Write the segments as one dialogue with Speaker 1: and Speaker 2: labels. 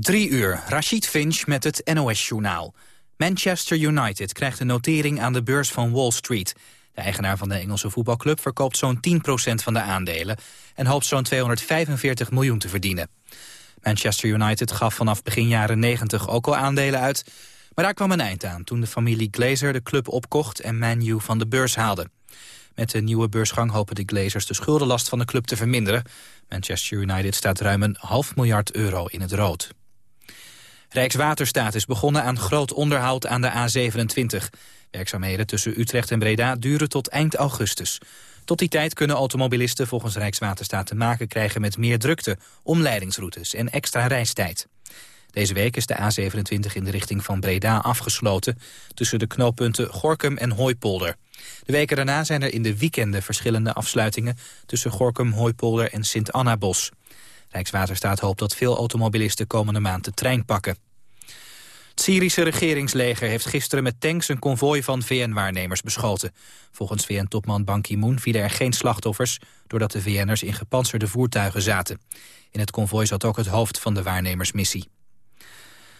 Speaker 1: Drie uur, Rashid Finch met het NOS-journaal. Manchester United krijgt een notering aan de beurs van Wall Street. De eigenaar van de Engelse voetbalclub verkoopt zo'n 10% van de aandelen... en hoopt zo'n 245 miljoen te verdienen. Manchester United gaf vanaf begin jaren 90 ook al aandelen uit... maar daar kwam een eind aan toen de familie Glazer de club opkocht... en Man U van de beurs haalde. Met de nieuwe beursgang hopen de Glazers de schuldenlast van de club te verminderen. Manchester United staat ruim een half miljard euro in het rood. Rijkswaterstaat is begonnen aan groot onderhoud aan de A27. Werkzaamheden tussen Utrecht en Breda duren tot eind augustus. Tot die tijd kunnen automobilisten volgens Rijkswaterstaat te maken krijgen met meer drukte, omleidingsroutes en extra reistijd. Deze week is de A27 in de richting van Breda afgesloten... tussen de knooppunten Gorkum en Hooipolder. De weken daarna zijn er in de weekenden verschillende afsluitingen... tussen Gorkum, Hooipolder en Sint-Annabos. Rijkswaterstaat hoopt dat veel automobilisten komende maand de trein pakken. Het Syrische regeringsleger heeft gisteren met tanks een konvooi van VN-waarnemers beschoten. Volgens VN-topman Ban Ki-moon vielen er geen slachtoffers... doordat de VN'ers in gepantserde voertuigen zaten. In het konvooi zat ook het hoofd van de waarnemersmissie.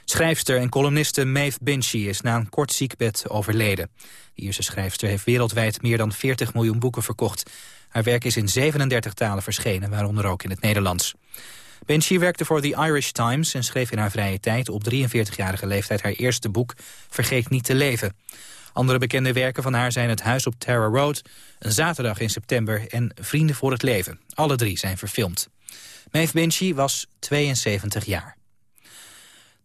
Speaker 1: Schrijfster en columniste Maeve Binchy is na een kort ziekbed overleden. De Ierse schrijfster heeft wereldwijd meer dan 40 miljoen boeken verkocht. Haar werk is in 37 talen verschenen, waaronder ook in het Nederlands. Binchy werkte voor The Irish Times en schreef in haar vrije tijd op 43-jarige leeftijd haar eerste boek Vergeet niet te leven. Andere bekende werken van haar zijn Het Huis op Terror Road, Een Zaterdag in September en Vrienden voor het Leven. Alle drie zijn verfilmd. Maeve Binchy was 72 jaar.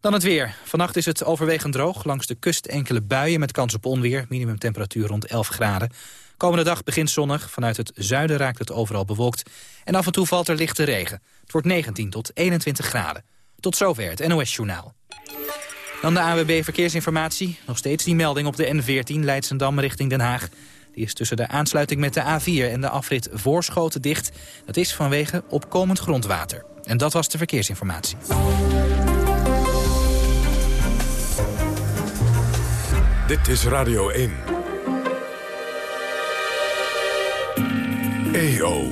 Speaker 1: Dan het weer. Vannacht is het overwegend droog. Langs de kust enkele buien met kans op onweer. Minimumtemperatuur rond 11 graden. Komende dag begint zonnig. Vanuit het zuiden raakt het overal bewolkt. En af en toe valt er lichte regen. Het wordt 19 tot 21 graden. Tot zover het NOS Journaal. Dan de AWB Verkeersinformatie. Nog steeds die melding op de N14 Leidsendam richting Den Haag. Die is tussen de aansluiting met de A4 en de afrit Voorschoten dicht. Dat is vanwege opkomend grondwater. En dat was de verkeersinformatie.
Speaker 2: Dit is Radio 1. EO.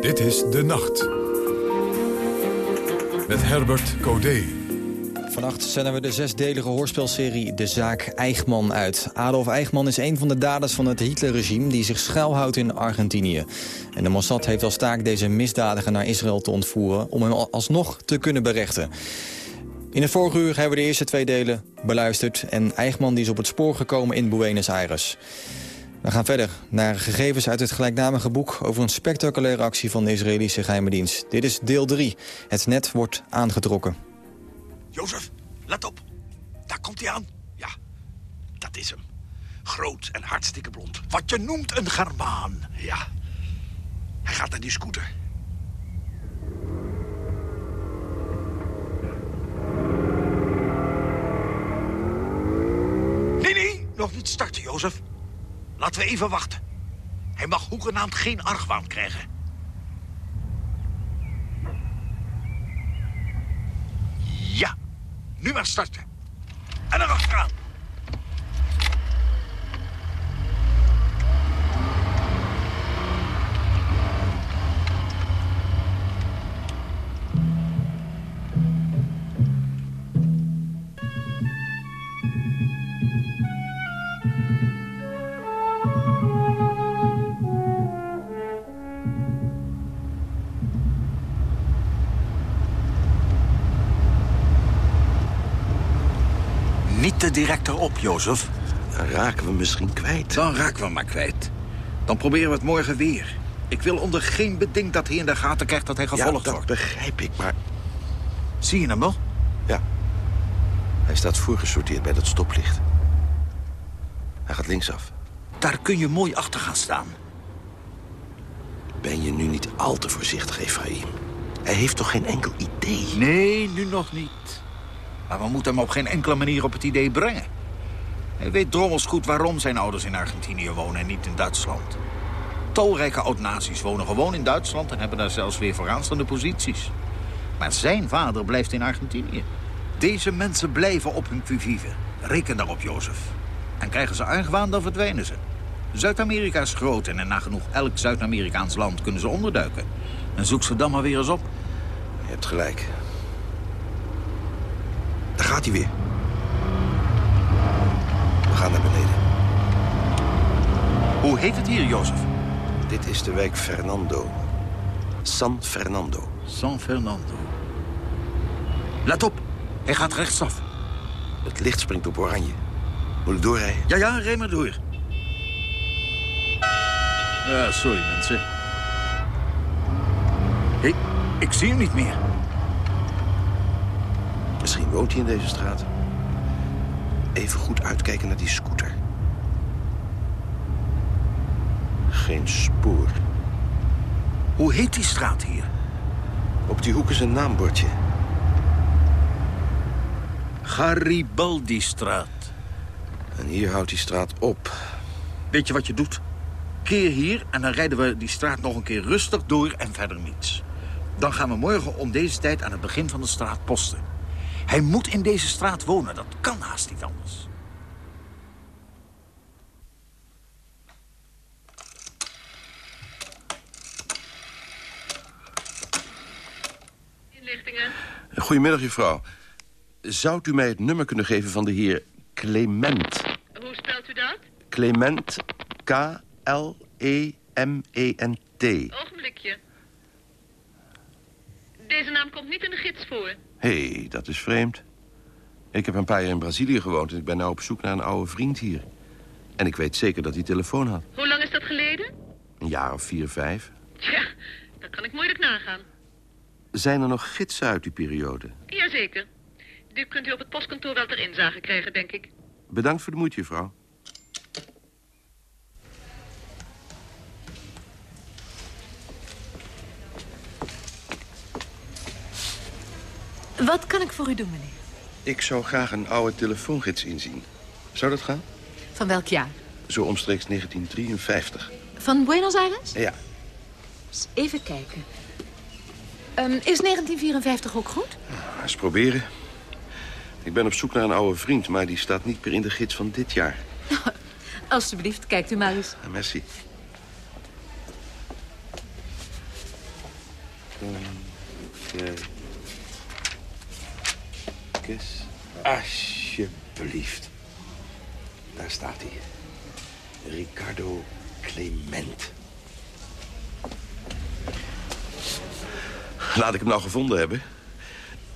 Speaker 2: Dit is De Nacht. Met Herbert Codé.
Speaker 3: Vannacht zenden we de zesdelige hoorspelserie De Zaak Eichmann uit. Adolf Eichmann is een van de daders van het Hitlerregime... die zich schuilhoudt in Argentinië. En de Mossad heeft als taak deze misdadiger naar Israël te ontvoeren... om hem alsnog te kunnen berechten. In het vorige uur hebben we de eerste twee delen beluisterd... en Eichmann die is op het spoor gekomen in Buenos Aires. We gaan verder naar gegevens uit het gelijknamige boek... over een spectaculaire actie van de Israëlische geheime dienst. Dit is deel 3. Het net wordt aangetrokken.
Speaker 4: Jozef, let op. Daar komt hij aan. Ja, dat is hem. Groot en hartstikke blond. Wat je noemt een Germaan. Ja. Hij gaat naar die scooter. Nog niet starten, Jozef. Laten we even wachten. Hij mag hoegenaamd geen argwaan krijgen. Ja, nu maar starten. En erachteraan. De direct erop, Jozef.
Speaker 5: Dan raken we misschien kwijt.
Speaker 4: Dan raken we maar kwijt. Dan proberen we het morgen weer. Ik wil onder geen beding dat hij in de gaten krijgt dat hij gevolgd
Speaker 5: ja,
Speaker 4: wordt.
Speaker 5: dat begrijp ik, maar...
Speaker 4: Zie je hem nog?
Speaker 5: Ja. Hij staat voorgesorteerd bij dat stoplicht. Hij gaat linksaf.
Speaker 4: Daar kun je mooi achter gaan staan.
Speaker 5: Ben je nu niet al te voorzichtig, Efraïm? Hij heeft toch geen enkel idee?
Speaker 4: Nee, nu nog niet. Maar we moeten hem op geen enkele manier op het idee brengen. Hij weet drommels goed waarom zijn ouders in Argentinië wonen en niet in Duitsland. Talrijke oud-nazi's wonen gewoon in Duitsland... en hebben daar zelfs weer vooraanstaande posities. Maar zijn vader blijft in Argentinië. Deze mensen blijven op hun vive. Reken daarop, Jozef. En krijgen ze argwaan, dan verdwijnen ze. Zuid-Amerika is groot en in nagenoeg elk Zuid-Amerikaans land kunnen ze onderduiken. En zoek ze dan maar weer eens op.
Speaker 5: Je hebt gelijk. Daar gaat hij weer. We gaan naar beneden.
Speaker 4: Hoe heet het hier, Jozef?
Speaker 5: Dit is de wijk Fernando. San Fernando.
Speaker 4: San Fernando. Let op, hij gaat rechtsaf.
Speaker 5: Het licht springt op oranje. Moet ik doorrijden?
Speaker 4: Ja, ja, rij maar door. Ja, sorry mensen. Hé, ik zie hem niet meer.
Speaker 5: Woont hij in deze straat. Even goed uitkijken naar die scooter. Geen spoor.
Speaker 4: Hoe heet die straat hier?
Speaker 5: Op die hoek is een naambordje.
Speaker 4: Garibaldi-straat.
Speaker 5: En hier houdt die straat op.
Speaker 4: Weet je wat je doet? Keer hier en dan rijden we die straat nog een keer rustig door en verder niets. Dan gaan we morgen om deze tijd aan het begin van de straat posten. Hij moet in deze straat wonen, dat kan haast niet anders.
Speaker 6: Inlichtingen.
Speaker 5: Goedemiddag, juffrouw. Zou u mij het nummer kunnen geven van de heer Clement?
Speaker 6: Hoe spelt u dat?
Speaker 5: Clement, K-L-E-M-E-N-T.
Speaker 6: Ogenblikje. Deze naam komt niet in de gids voor.
Speaker 5: Hé, hey, dat is vreemd. Ik heb een paar jaar in Brazilië gewoond... en ik ben nou op zoek naar een oude vriend hier. En ik weet zeker dat hij telefoon had.
Speaker 6: Hoe lang is dat geleden?
Speaker 5: Een jaar of vier, vijf.
Speaker 6: Tja, dat kan ik moeilijk nagaan.
Speaker 5: Zijn er nog gidsen uit die periode?
Speaker 6: Jazeker. Die kunt u op het postkantoor wel ter inzage krijgen, denk ik.
Speaker 5: Bedankt voor de moeite, juffrouw.
Speaker 7: Wat kan ik voor u doen, meneer?
Speaker 5: Ik zou graag een oude telefoongids inzien. Zou dat gaan?
Speaker 7: Van welk jaar?
Speaker 5: Zo omstreeks 1953.
Speaker 7: Van Buenos Aires?
Speaker 5: Ja,
Speaker 7: Eens even kijken. Ehm, is 1954 ook goed?
Speaker 5: eens proberen. Ik ben op zoek naar een oude vriend, maar die staat niet meer in de gids van dit jaar.
Speaker 7: Alsjeblieft, kijkt u maar eens.
Speaker 5: Ah, Merci. Kijk eens. Alsjeblieft. Daar staat hij. Ricardo Clement. Laat ik hem nou gevonden hebben.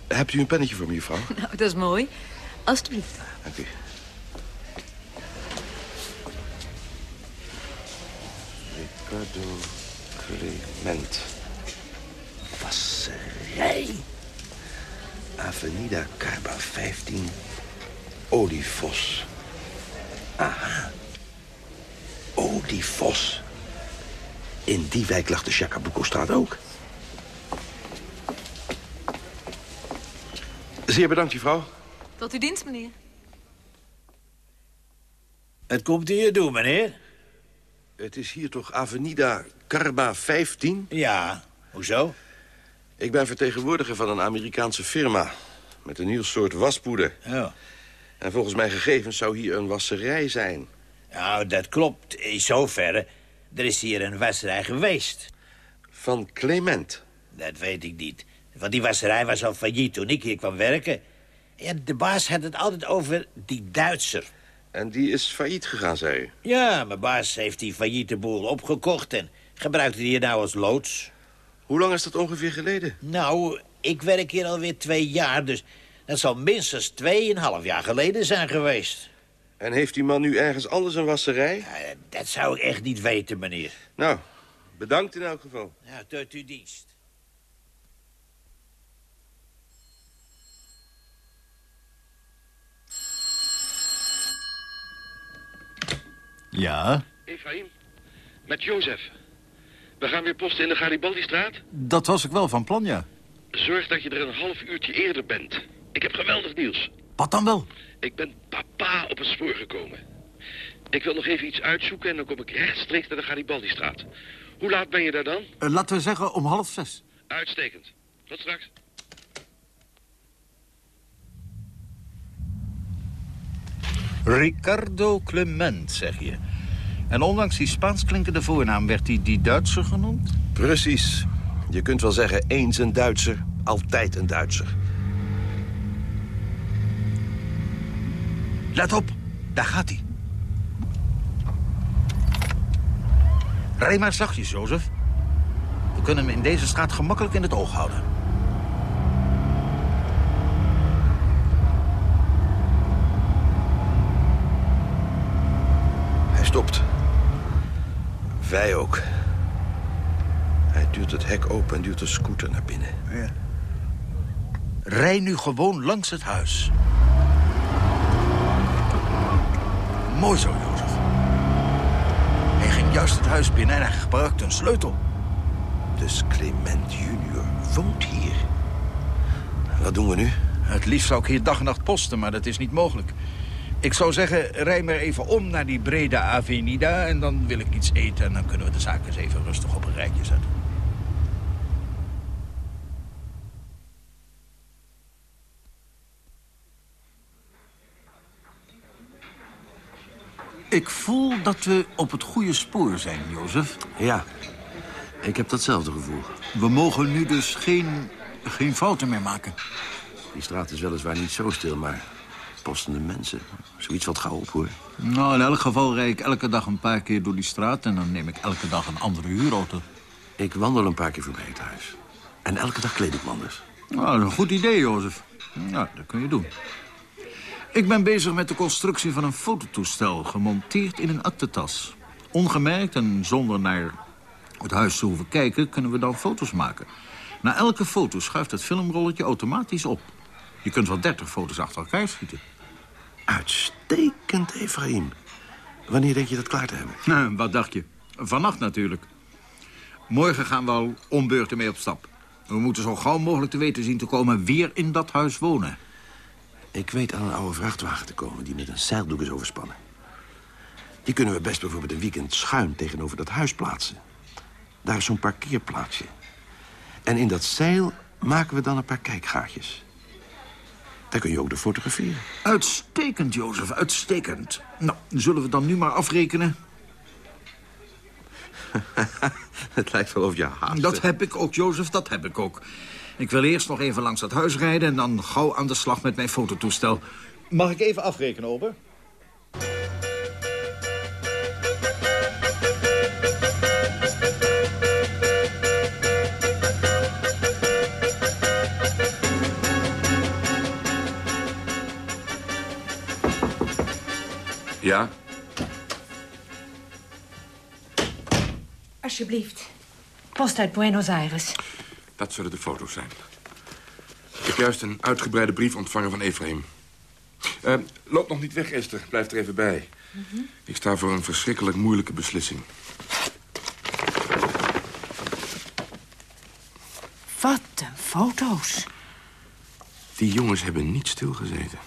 Speaker 5: Hebt u een pennetje voor me, mevrouw?
Speaker 7: Nou, dat is mooi. Alsjeblieft.
Speaker 5: Dank u. Ricardo Clement. Wasserij. Avenida Carba 15. Olivos. Aha. Olivos. In die wijk lag de Chacabuco-straat ook. Zeer bedankt, mevrouw.
Speaker 7: Tot uw dienst, meneer.
Speaker 4: Het komt hier doen, meneer.
Speaker 5: Het is hier toch Avenida Carba 15?
Speaker 4: Ja, hoezo?
Speaker 5: Ik ben vertegenwoordiger van een Amerikaanse firma... met een nieuw soort waspoeder.
Speaker 4: Ja.
Speaker 5: En volgens mijn gegevens zou hier een wasserij zijn.
Speaker 8: Nou, dat klopt. In zoverre. Er is hier een wasserij geweest.
Speaker 5: Van Clement.
Speaker 8: Dat weet ik niet. Want die wasserij was al failliet toen ik hier kwam werken. Ja, de baas had het altijd over die Duitser.
Speaker 5: En die is failliet gegaan, zei u.
Speaker 8: Ja, mijn baas heeft die failliete boel opgekocht... en gebruikte die hier nou als loods.
Speaker 5: Hoe lang is dat ongeveer geleden?
Speaker 8: Nou, ik werk hier alweer twee jaar, dus dat zal minstens tweeënhalf jaar geleden zijn geweest.
Speaker 5: En heeft die man nu ergens anders een wasserij?
Speaker 8: Ja, dat zou ik echt niet weten, meneer.
Speaker 5: Nou, bedankt in elk geval.
Speaker 8: Ja, tot uw dienst.
Speaker 4: Ja,
Speaker 9: Efraïm, met Jozef. We gaan weer posten in de Garibaldi-straat.
Speaker 4: dat was ik wel van plan, ja.
Speaker 9: Zorg dat je er een half uurtje eerder bent. Ik heb geweldig nieuws.
Speaker 4: Wat dan wel?
Speaker 9: Ik ben papa op het spoor gekomen. Ik wil nog even iets uitzoeken en dan kom ik rechtstreeks naar de Garibaldi-straat. Hoe laat ben je daar dan?
Speaker 4: Eh, laten we zeggen om half zes.
Speaker 9: Uitstekend. Tot straks.
Speaker 4: Ricardo Clement, zeg je. En ondanks die Spaans klinkende voornaam werd hij die Duitser genoemd?
Speaker 5: Precies. Je kunt wel zeggen eens een Duitser, Altijd een Duitser.
Speaker 4: Let op, daar gaat hij. Rij maar zachtjes, Jozef. We kunnen hem in deze straat gemakkelijk in het oog houden.
Speaker 5: Hij stopt. Wij ook. Hij duwt het hek open en duwt de scooter naar binnen.
Speaker 4: Ja. Rij nu gewoon langs het huis. Mooi zo, Jozef. Hij ging juist het huis binnen en hij gebruikte een sleutel.
Speaker 5: Dus Clement junior woont hier. Wat doen we nu?
Speaker 4: Het liefst zou ik hier dag en nacht posten, maar dat is niet mogelijk. Ik zou zeggen, rij maar even om naar die brede avenida... en dan wil ik iets eten en dan kunnen we de zaak eens even rustig op een rijtje zetten. Ik voel dat we op het goede spoor zijn, Jozef.
Speaker 5: Ja, ik heb datzelfde gevoel.
Speaker 4: We mogen nu dus geen, geen fouten meer maken.
Speaker 5: Die straat is weliswaar niet zo stil, maar postende mensen. Zoiets valt gauw op, hoor.
Speaker 4: Nou, in elk geval rijd ik elke dag een paar keer door die straat... en dan neem ik elke dag een andere huurauto.
Speaker 5: Ik wandel een paar keer voorbij het huis. En elke dag kleed ik me anders.
Speaker 4: Nou, dat is een goed idee, Jozef. Nou, dat kun je doen. Ik ben bezig met de constructie van een fototoestel... gemonteerd in een aktentas. Ongemerkt en zonder naar het huis te hoeven kijken... kunnen we dan foto's maken. Na elke foto schuift het filmrolletje automatisch op. Je kunt wel 30 foto's achter elkaar schieten.
Speaker 5: Uitstekend, Efraïm. Wanneer denk je dat klaar te hebben?
Speaker 4: Nou, wat dacht je? Vannacht natuurlijk. Morgen gaan we al ombeurten mee op stap. We moeten zo gauw mogelijk te weten zien te komen... weer in dat huis wonen.
Speaker 5: Ik weet aan een oude vrachtwagen te komen die met een zeildoek is overspannen. Die kunnen we best bijvoorbeeld een weekend schuin tegenover dat huis plaatsen. Daar is zo'n parkeerplaatsje. En in dat zeil maken we dan een paar kijkgaatjes. Daar kun je ook de fotograferen.
Speaker 4: Uitstekend, Jozef, uitstekend. Nou, zullen we dan nu maar afrekenen?
Speaker 5: Het lijkt wel of je haast
Speaker 4: Dat heb ik ook, Jozef, dat heb ik ook. Ik wil eerst nog even langs dat huis rijden... en dan gauw aan de slag met mijn fototoestel. Mag ik even afrekenen, Ober?
Speaker 10: Ja?
Speaker 11: Alsjeblieft. Post uit Buenos Aires.
Speaker 10: Dat zullen de foto's zijn. Ik heb juist een uitgebreide brief ontvangen van Efraim. Uh, loop nog niet weg, Esther. Blijf er even bij. Ik sta voor een verschrikkelijk moeilijke beslissing.
Speaker 11: Wat een foto's.
Speaker 10: Die jongens hebben niet stilgezeten.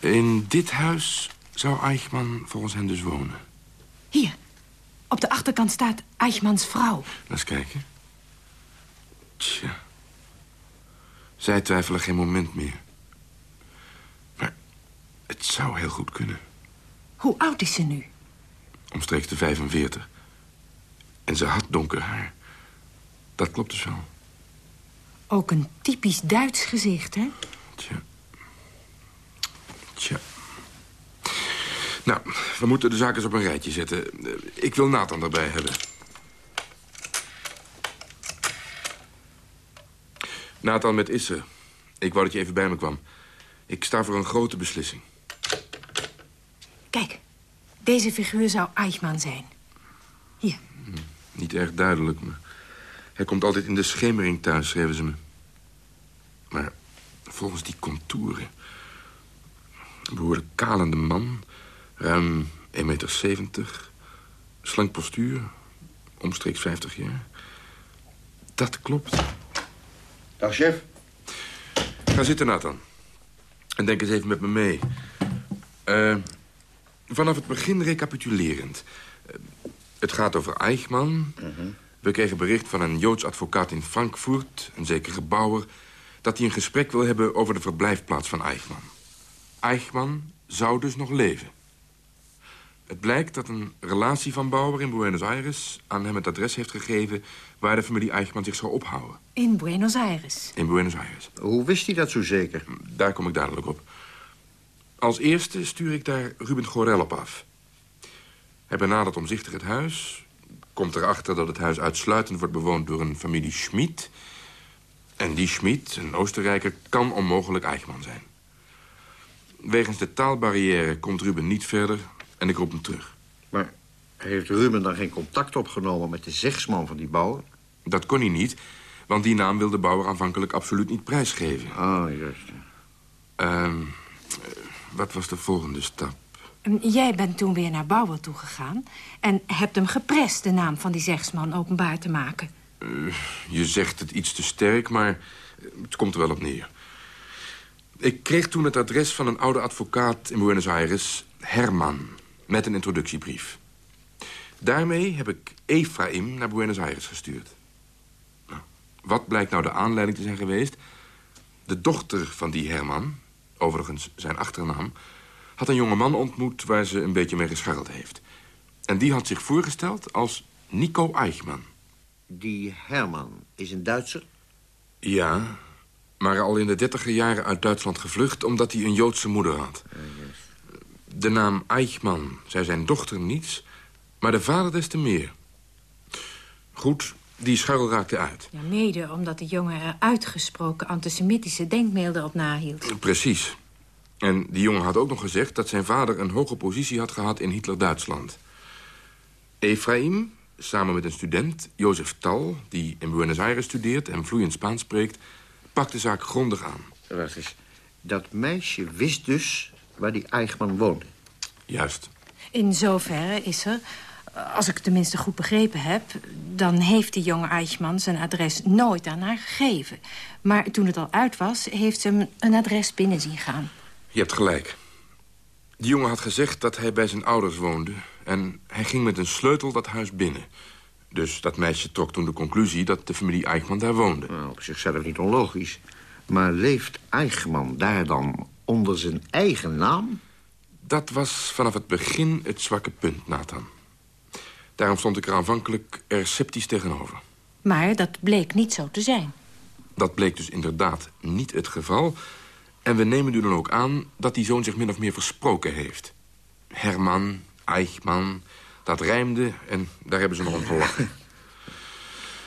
Speaker 10: In dit huis zou Eichmann volgens hen dus wonen.
Speaker 11: Hier, op de achterkant staat Eichmanns vrouw.
Speaker 10: Laat eens kijken. Tja. Zij twijfelen geen moment meer. Maar het zou heel goed kunnen.
Speaker 11: Hoe oud is ze nu?
Speaker 10: Omstreeks de 45. En ze had donker haar. Dat klopt dus wel.
Speaker 11: Ook een typisch Duits gezicht, hè?
Speaker 10: Tja. Tja. Nou, we moeten de zaken eens op een rijtje zetten. Ik wil Nathan erbij hebben. Nathan met Isse. Ik wou dat je even bij me kwam. Ik sta voor een grote beslissing.
Speaker 11: Kijk, deze figuur zou Eichmann zijn. Hier.
Speaker 10: Niet erg duidelijk, maar... Hij komt altijd in de schemering thuis, schreven ze me. Maar volgens die contouren... Een behoorlijk kalende man, ruim 1,70 meter... slank postuur, omstreeks 50 jaar. Dat klopt.
Speaker 5: Dag, chef.
Speaker 10: Ga zitten, Nathan. En denk eens even met me mee. Eh, vanaf het begin recapitulerend. Eh, het gaat over Eichmann. We kregen bericht van een Joods advocaat in Frankfurt... een zekere Bauer... dat hij een gesprek wil hebben over de verblijfplaats van Eichmann. Eichmann zou dus nog leven. Het blijkt dat een relatie van Bauer in Buenos Aires... aan hem het adres heeft gegeven waar de familie Eichmann zich zou ophouden.
Speaker 11: In Buenos Aires.
Speaker 10: In Buenos Aires.
Speaker 5: Hoe wist hij dat zo zeker?
Speaker 10: Daar kom ik dadelijk op. Als eerste stuur ik daar Ruben Gorel op af. Hij benadert omzichtig het huis. Komt erachter dat het huis uitsluitend wordt bewoond door een familie Schmid. En die Schmid, een Oostenrijker, kan onmogelijk Eichmann zijn. Wegens de taalbarrière komt Ruben niet verder en ik roep hem terug.
Speaker 5: Maar heeft Ruben dan geen contact opgenomen met de zegsman van die bouwer?
Speaker 10: Dat kon hij niet, want die naam wilde Bauer aanvankelijk absoluut niet prijsgeven.
Speaker 5: Oh, juist.
Speaker 10: Ehm, wat was de volgende stap?
Speaker 11: En Jij bent toen weer naar Bauer toegegaan... en hebt hem geprest de naam van die zegsman openbaar te maken.
Speaker 10: Eh, je zegt het iets te sterk, maar het komt er wel op neer. Ik kreeg toen het adres van een oude advocaat in Buenos Aires, Herman, met een introductiebrief. Daarmee heb ik Ephraim naar Buenos Aires gestuurd. Nou, wat blijkt nou de aanleiding te zijn geweest? De dochter van die Herman, overigens zijn achternaam... had een jonge man ontmoet waar ze een beetje mee gescharreld heeft. En die had zich voorgesteld als Nico Eichmann.
Speaker 5: Die Herman is een Duitser?
Speaker 10: Ja, maar al in de dertiger jaren uit Duitsland gevlucht... omdat hij een Joodse moeder had. De naam Eichmann zei zijn dochter niets, maar de vader des te meer. Goed, die scharrel raakte uit.
Speaker 11: Ja, mede omdat de jongen er uitgesproken antisemitische denkbeelden op nahield.
Speaker 10: Precies. En die jongen had ook nog gezegd dat zijn vader een hoge positie had gehad in Hitler-Duitsland. Ephraim, samen met een student, Jozef Tal, die in Buenos Aires studeert en vloeiend Spaans spreekt, pakt de zaak grondig aan.
Speaker 5: Wacht eens. Dat meisje wist dus waar die Eichmann woonde.
Speaker 10: Juist.
Speaker 11: In zoverre is er, als ik het tenminste goed begrepen heb... dan heeft die jonge Eichmann zijn adres nooit aan haar gegeven. Maar toen het al uit was, heeft ze hem een adres binnen zien gaan.
Speaker 10: Je hebt gelijk. Die jongen had gezegd dat hij bij zijn ouders woonde... en hij ging met een sleutel dat huis binnen. Dus dat meisje trok toen de conclusie dat de familie Eichmann daar woonde.
Speaker 5: Nou, op zichzelf niet onlogisch. Maar leeft Eichmann daar dan onder zijn eigen naam?
Speaker 10: Dat was vanaf het begin het zwakke punt, Nathan. Daarom stond ik er aanvankelijk er sceptisch tegenover.
Speaker 11: Maar dat bleek niet zo te zijn.
Speaker 10: Dat bleek dus inderdaad niet het geval. En we nemen nu dan ook aan dat die zoon zich min of meer versproken heeft. Herman, Eichmann, dat rijmde en daar hebben ze nog om gelachen.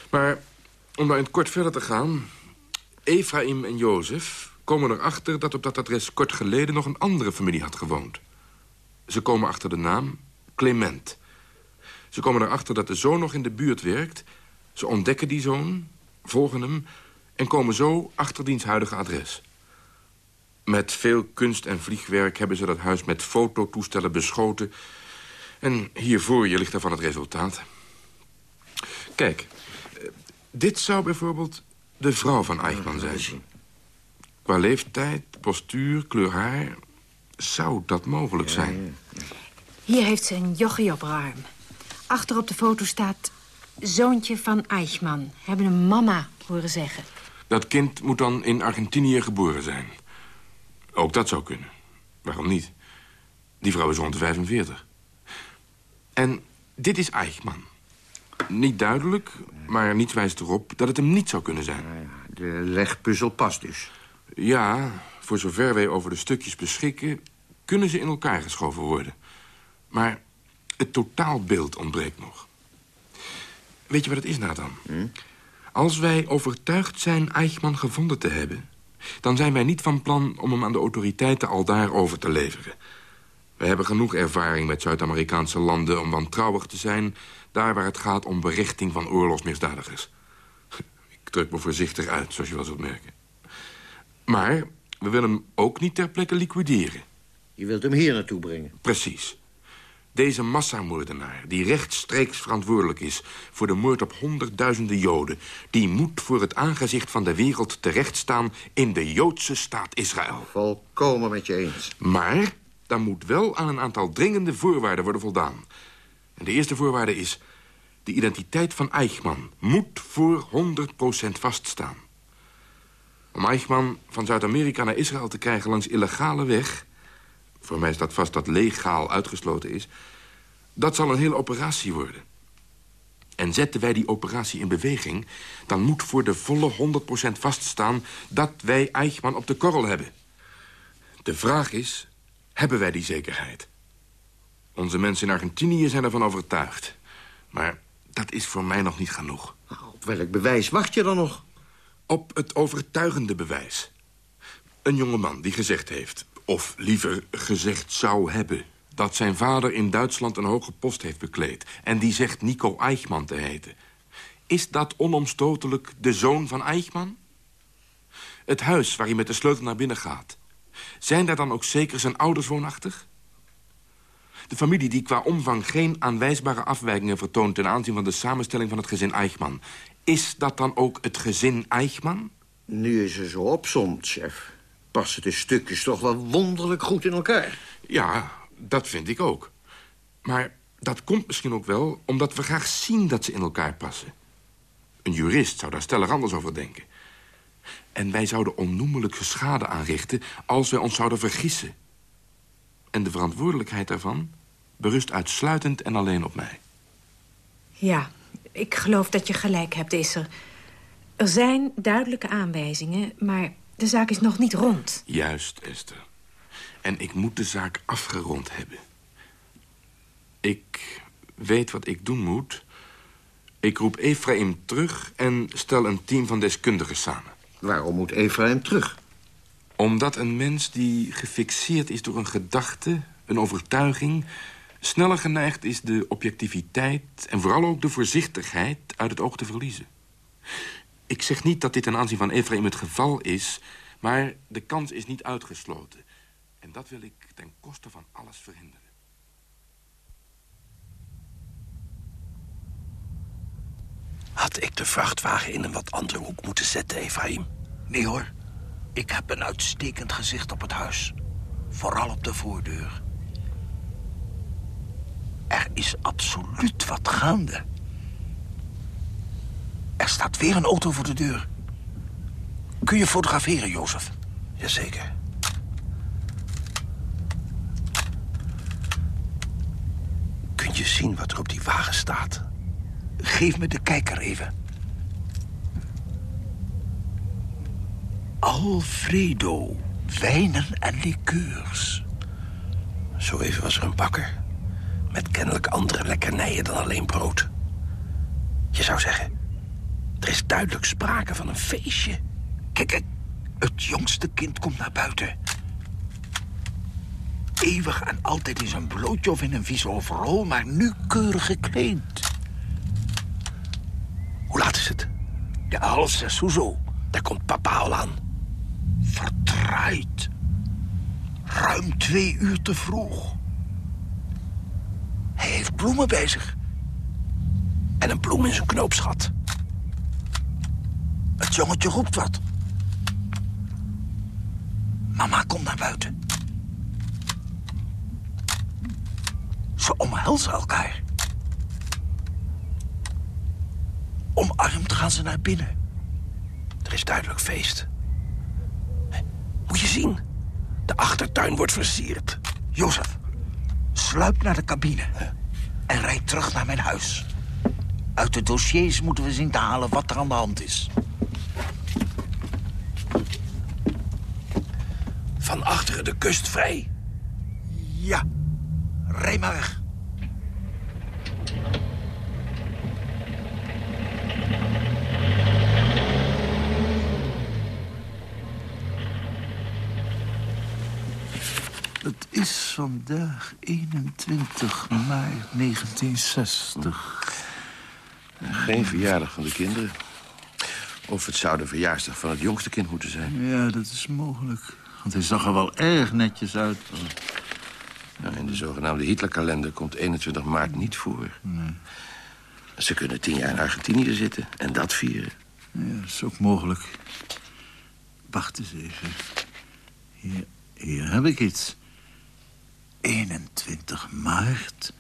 Speaker 10: Maar om nou in het kort verder te gaan... Ephraim en Jozef komen erachter dat op dat adres kort geleden... nog een andere familie had gewoond. Ze komen achter de naam Clement. Ze komen erachter dat de zoon nog in de buurt werkt. Ze ontdekken die zoon, volgen hem... en komen zo achter diens huidige adres. Met veel kunst en vliegwerk hebben ze dat huis met fototoestellen beschoten... En hier voor je ligt daarvan het resultaat. Kijk, eh, dit zou bijvoorbeeld de vrouw van Eichmann zijn. Qua leeftijd, postuur, kleur haar... zou dat mogelijk zijn.
Speaker 11: Hier heeft ze een jochie op haar arm. Achter op de foto staat... zoontje van Eichmann. Hebben een mama horen zeggen.
Speaker 10: Dat kind moet dan in Argentinië geboren zijn. Ook dat zou kunnen. Waarom niet? Die vrouw is rond de 45. En dit is Eichmann. Niet duidelijk, maar niets wijst erop dat het hem niet zou kunnen zijn.
Speaker 5: De legpuzzel past dus.
Speaker 10: Ja, voor zover wij over de stukjes beschikken... kunnen ze in elkaar geschoven worden. Maar het totaalbeeld ontbreekt nog. Weet je wat het is, Nathan?
Speaker 5: Hm?
Speaker 10: Als wij overtuigd zijn Eichmann gevonden te hebben... dan zijn wij niet van plan om hem aan de autoriteiten al daar over te leveren. We hebben genoeg ervaring met Zuid-Amerikaanse landen om wantrouwig te zijn... daar waar het gaat om berichting van oorlogsmisdadigers. Ik druk me voorzichtig uit, zoals je wel zult merken. Maar we willen hem ook niet ter plekke liquideren.
Speaker 5: Je wilt hem hier naartoe brengen?
Speaker 10: Precies. Deze massamoordenaar, die rechtstreeks verantwoordelijk is... voor de moord op honderdduizenden Joden... die moet voor het aangezicht van de wereld terechtstaan... in de Joodse staat Israël.
Speaker 5: Volkomen met je eens.
Speaker 10: Maar dan moet wel aan een aantal dringende voorwaarden worden voldaan. En de eerste voorwaarde is... de identiteit van Eichmann moet voor 100% vaststaan. Om Eichmann van Zuid-Amerika naar Israël te krijgen langs illegale weg... voor mij staat vast dat legaal uitgesloten is... Dat zal een hele operatie worden. En zetten wij die operatie in beweging... dan moet voor de volle 100% vaststaan dat wij Eichmann op de korrel hebben. De vraag is, hebben wij die zekerheid? Onze mensen in Argentinië zijn ervan overtuigd. Maar dat is voor mij nog niet genoeg.
Speaker 5: Op welk bewijs wacht je dan nog?
Speaker 10: Op het overtuigende bewijs. Een jongeman die gezegd heeft, of liever gezegd zou hebben... dat zijn vader in Duitsland een hoge post heeft bekleed... en die zegt Nico Eichmann te heten. Is dat onomstotelijk de zoon van Eichmann? Het huis waar hij met de sleutel naar binnen gaat... zijn daar dan ook zeker zijn ouders woonachtig? De familie die qua omvang geen aanwijsbare afwijkingen vertoont... ten aanzien van de samenstelling van het gezin Eichmann... is dat dan ook het gezin Eichmann?
Speaker 5: Nu is er zo opzomt, chef. Passen de stukjes toch wel wonderlijk goed in elkaar.
Speaker 10: Ja, dat vind ik ook. Maar dat komt misschien ook wel omdat we graag zien dat ze in elkaar passen. Een jurist zou daar stellig anders over denken. En wij zouden onnoemelijke schade aanrichten als wij ons zouden vergissen. En de verantwoordelijkheid daarvan berust uitsluitend en alleen op mij.
Speaker 11: Ja, ik geloof dat je gelijk hebt, Isser. Er zijn duidelijke aanwijzingen, maar de zaak is nog niet rond.
Speaker 10: Juist, Esther. En ik moet de zaak afgerond hebben. Ik weet wat ik doen moet. Ik roep Ephraim terug en stel een team van deskundigen samen.
Speaker 5: Waarom moet Ephraim terug?
Speaker 10: Omdat een mens die gefixeerd is door een gedachte, een overtuiging... sneller geneigd is de objectiviteit en vooral ook de voorzichtigheid uit het oog te verliezen. Ik zeg niet dat dit ten aanzien van Ephraim het geval is... maar de kans is niet uitgesloten. En dat wil ik ten koste van alles verhinderen.
Speaker 5: Had ik de vrachtwagen in een wat andere hoek moeten zetten, Ephraim?
Speaker 4: Nee hoor. Ik heb een uitstekend gezicht op het huis. Vooral op de voordeur. Er is absoluut wat gaande. Er staat weer een auto voor de deur. Kun je fotograferen, Jozef?
Speaker 5: Jazeker. Kun je zien wat er op die wagen staat?
Speaker 4: Geef me de kijker even. Alfredo, wijnen en liqueurs.
Speaker 5: Zo even was er een bakker. Met kennelijk andere lekkernijen dan alleen brood. Je zou zeggen, er is duidelijk sprake van een feestje.
Speaker 4: Kijk, kijk, het jongste kind komt naar buiten. Eeuwig en altijd in zijn blootje of in een vies overal, maar nu keurig gekleed.
Speaker 5: Hoe laat is het?
Speaker 4: Ja, half zes, hoezo?
Speaker 5: Daar komt papa al aan.
Speaker 4: Verdraaid. Ruim twee uur te vroeg. Bloemen zich.
Speaker 5: En een bloem in zijn knoopsgat.
Speaker 4: Het jongetje roept wat. Mama komt naar buiten. Ze omhelzen elkaar. Omarmd gaan ze naar binnen.
Speaker 5: Er is duidelijk feest. Moet je zien. De achtertuin wordt versierd.
Speaker 4: Jozef, sluip naar de cabine. En rijd terug naar mijn huis. Uit de dossiers moeten we zien te halen wat er aan de hand is.
Speaker 5: Van achteren de kust vrij.
Speaker 4: Ja, rij maar weg. Het is vandaag 21 maart 1960.
Speaker 5: Geen verjaardag van de kinderen. Of het zou de verjaarsdag van het jongste kind moeten zijn.
Speaker 4: Ja, dat is mogelijk. Want hij zag er wel erg netjes uit.
Speaker 5: Nou, in de zogenaamde Hitlerkalender komt 21 maart niet voor.
Speaker 4: Nee.
Speaker 5: Ze kunnen tien jaar in Argentinië zitten en dat vieren.
Speaker 4: Ja, dat is ook mogelijk. Wacht eens even. Hier, hier heb ik iets. 21 maart.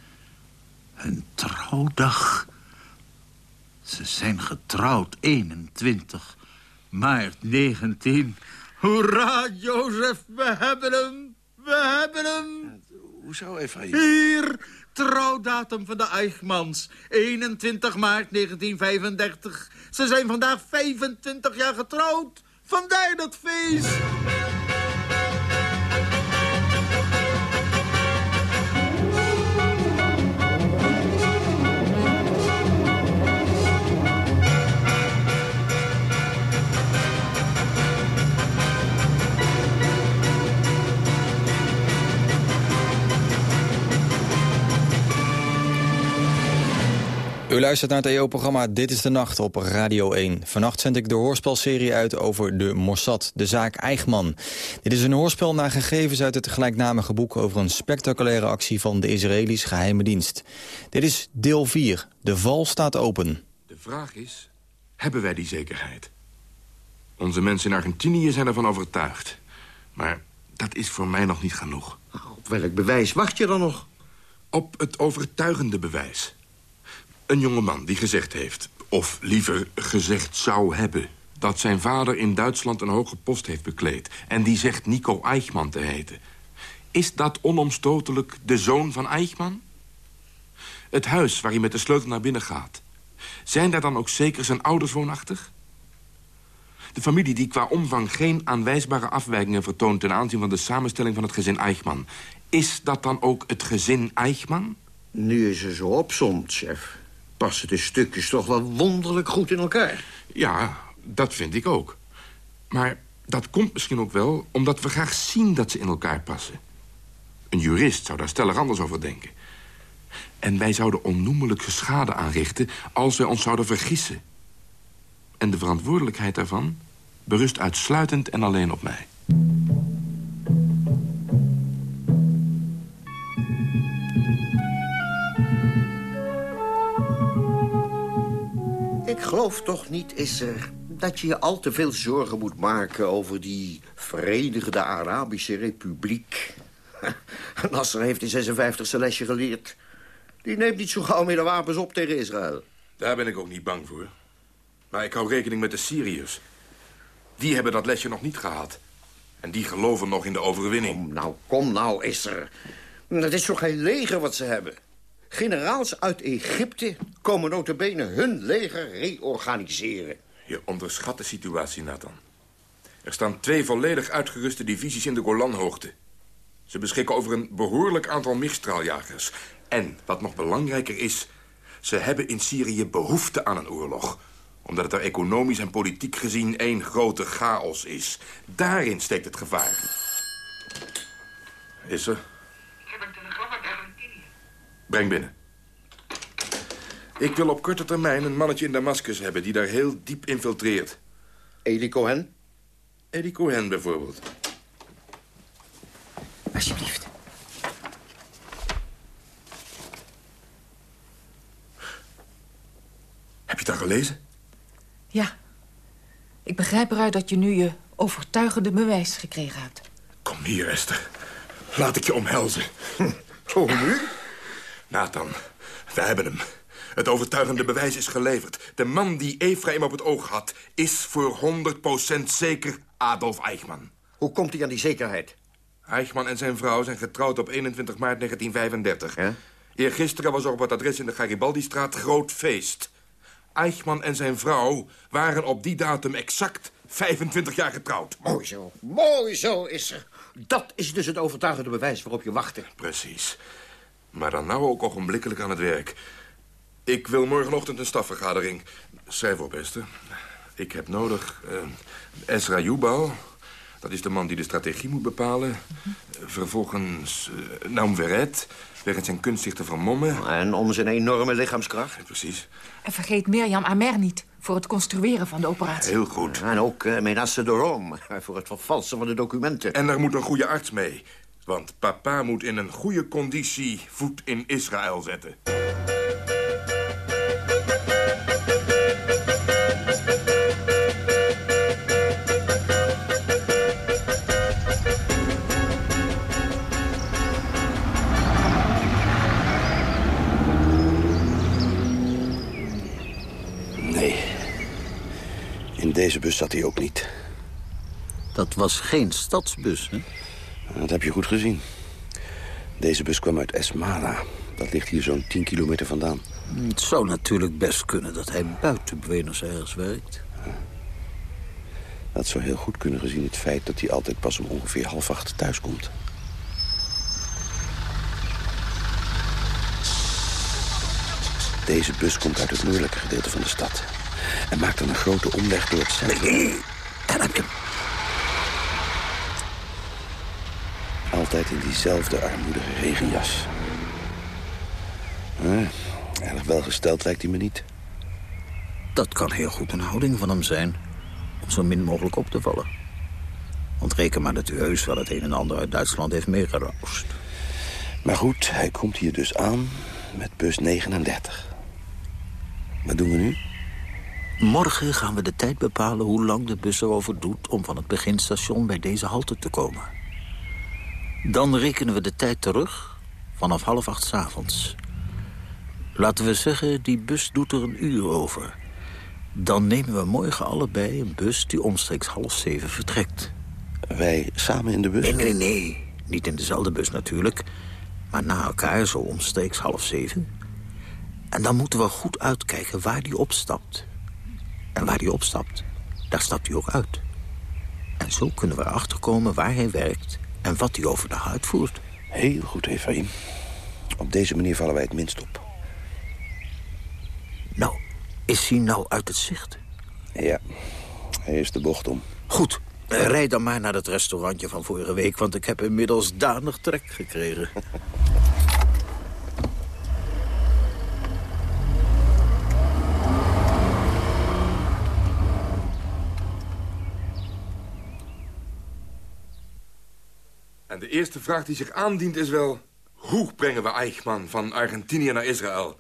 Speaker 4: Hun trouwdag. Ze zijn getrouwd 21 maart 19. Hoera, Jozef, we hebben hem. We hebben hem.
Speaker 12: Hoezo, Efraïm?
Speaker 4: Hier, trouwdatum van de Eichmans. 21 maart 1935. Ze zijn vandaag 25 jaar getrouwd. Vandaar dat feest.
Speaker 13: U luistert naar het EO-programma Dit is de Nacht op Radio 1. Vannacht zend ik de hoorspelserie uit over de Mossad, de zaak Eichmann. Dit is een hoorspel naar gegevens uit het gelijknamige boek... over een spectaculaire actie van de Israëlische geheime dienst. Dit is deel 4. De val staat open.
Speaker 10: De vraag is, hebben wij die zekerheid? Onze mensen in Argentinië zijn ervan overtuigd. Maar dat is voor mij nog niet genoeg.
Speaker 12: Op welk bewijs wacht je dan nog?
Speaker 10: Op het overtuigende bewijs. Een jongeman die gezegd heeft, of liever gezegd zou hebben... dat zijn vader in Duitsland een hoge post heeft bekleed... en die zegt Nico Eichmann te heten. Is dat onomstotelijk de zoon van Eichmann? Het huis waar hij met de sleutel naar binnen gaat... zijn daar dan ook zeker zijn ouders woonachtig? De familie die qua omvang geen aanwijsbare afwijkingen vertoont... ten aanzien van de samenstelling van het gezin Eichmann... is dat dan ook het gezin Eichmann?
Speaker 12: Nu is er zo opzond, chef. Passen de stukjes toch wel wonderlijk goed in elkaar.
Speaker 10: Ja, dat vind ik ook. Maar dat komt misschien ook wel omdat we graag zien dat ze in elkaar passen. Een jurist zou daar stellig anders over denken. En wij zouden onnoemelijke schade aanrichten als wij ons zouden vergissen. En de verantwoordelijkheid daarvan berust uitsluitend en alleen op mij.
Speaker 12: Ik geloof toch niet, is er, dat je je al te veel zorgen moet maken... over die Verenigde Arabische Republiek. Nasser heeft in 56 zijn lesje geleerd. Die neemt niet zo gauw meer de wapens op tegen Israël.
Speaker 10: Daar ben ik ook niet bang voor. Maar ik hou rekening met de Syriërs. Die hebben dat lesje nog niet gehad. En die geloven nog in de overwinning.
Speaker 12: Kom nou, kom nou, is er. Dat is toch geen leger wat ze hebben? Generaals uit Egypte komen notabene hun leger reorganiseren.
Speaker 10: Je onderschat de situatie, Nathan. Er staan twee volledig uitgeruste divisies in de Golanhoogte. Ze beschikken over een behoorlijk aantal MIG-straaljagers. En, wat nog belangrijker is... ze hebben in Syrië behoefte aan een oorlog omdat het er economisch en politiek gezien één grote chaos is. Daarin steekt het gevaar. Is er?
Speaker 14: Ik heb een telegram uit Argentinië.
Speaker 10: Breng binnen. Ik wil op korte termijn een mannetje in Damascus hebben... die daar heel diep infiltreert.
Speaker 12: Eli Cohen?
Speaker 10: Eddie Cohen bijvoorbeeld.
Speaker 15: Alsjeblieft.
Speaker 10: Heb je het al gelezen?
Speaker 11: Ja. Ik begrijp eruit dat je nu je overtuigende bewijs gekregen hebt.
Speaker 10: Kom hier, Esther. Laat ik je omhelzen.
Speaker 12: Hoe nu?
Speaker 10: Nathan, we hebben hem. Het overtuigende bewijs is geleverd. De man die Ephraim op het oog had... is voor 100% zeker Adolf Eichmann.
Speaker 12: Hoe komt hij aan die zekerheid?
Speaker 10: Eichmann en zijn vrouw zijn getrouwd op 21 maart 1935. Ja? Eergisteren was er op het adres in de Garibaldi-straat groot feest. Eichmann en zijn vrouw waren op die datum exact 25 jaar getrouwd.
Speaker 12: Mooi zo, mooi zo is er. Dat is dus het overtuigende bewijs waarop je wachtte.
Speaker 10: Precies. Maar dan nou ook ogenblikkelijk aan het werk. Ik wil morgenochtend een stafvergadering. Schrijf op, Esther. Ik heb nodig uh, Ezra Jubal. Dat is de man die de strategie moet bepalen. Uh, vervolgens uh, Naum Verret. Wegens zijn kunst zich te vermommen.
Speaker 12: En om zijn enorme lichaamskracht.
Speaker 10: Ja, precies.
Speaker 11: En vergeet Mirjam Amer niet voor het construeren van de operatie.
Speaker 10: Heel goed.
Speaker 12: En ook uh, Menace de Rome voor het vervalsen van de documenten.
Speaker 10: En er moet een goede arts mee. Want papa moet in een goede conditie voet in Israël zetten.
Speaker 12: In deze bus zat hij ook niet.
Speaker 5: Dat was geen stadsbus, hè?
Speaker 12: Dat heb je goed gezien.
Speaker 5: Deze bus kwam uit Esmara. Dat ligt hier zo'n 10 kilometer vandaan.
Speaker 4: Het zou natuurlijk best kunnen dat hij buiten Buenos Aires werkt.
Speaker 5: Dat zou heel goed kunnen gezien het feit dat hij altijd pas om ongeveer half acht thuis komt. Deze bus komt uit het noordelijke gedeelte van de stad. En maakt dan een grote omweg door het centrum.
Speaker 4: Daar heb je
Speaker 5: Altijd in diezelfde armoedige regenjas. Eh, erg welgesteld lijkt hij me niet.
Speaker 4: Dat kan heel goed een houding van hem zijn. Om zo min mogelijk op te vallen. Want reken maar dat u heus wel het een en ander uit Duitsland heeft meegeroust.
Speaker 5: Maar goed, hij komt hier dus aan met bus 39. Wat doen we nu?
Speaker 4: Morgen gaan we de tijd bepalen hoe lang de bus erover doet... om van het beginstation bij deze halte te komen. Dan rekenen we de tijd terug vanaf half acht 's avonds. Laten we zeggen, die bus doet er een uur over. Dan nemen we morgen allebei een bus die omstreeks half zeven vertrekt.
Speaker 5: Wij samen in de bus?
Speaker 4: Nee, nee, nee. Niet in dezelfde bus natuurlijk. Maar na elkaar zo omstreeks half zeven. En dan moeten we goed uitkijken waar die opstapt. En waar die opstapt, daar stapt hij ook uit. En zo kunnen we erachter komen waar hij werkt... en wat hij overdag uitvoert.
Speaker 5: Heel goed, Efraim. Op deze manier vallen wij het minst op.
Speaker 4: Nou, is hij nou uit het zicht?
Speaker 5: Ja, hij is de bocht om.
Speaker 4: Goed, eh, rijd dan maar naar dat restaurantje van vorige week... want ik heb inmiddels danig trek gekregen.
Speaker 10: eerste vraag die zich aandient is wel... hoe brengen we Eichmann van Argentinië naar Israël?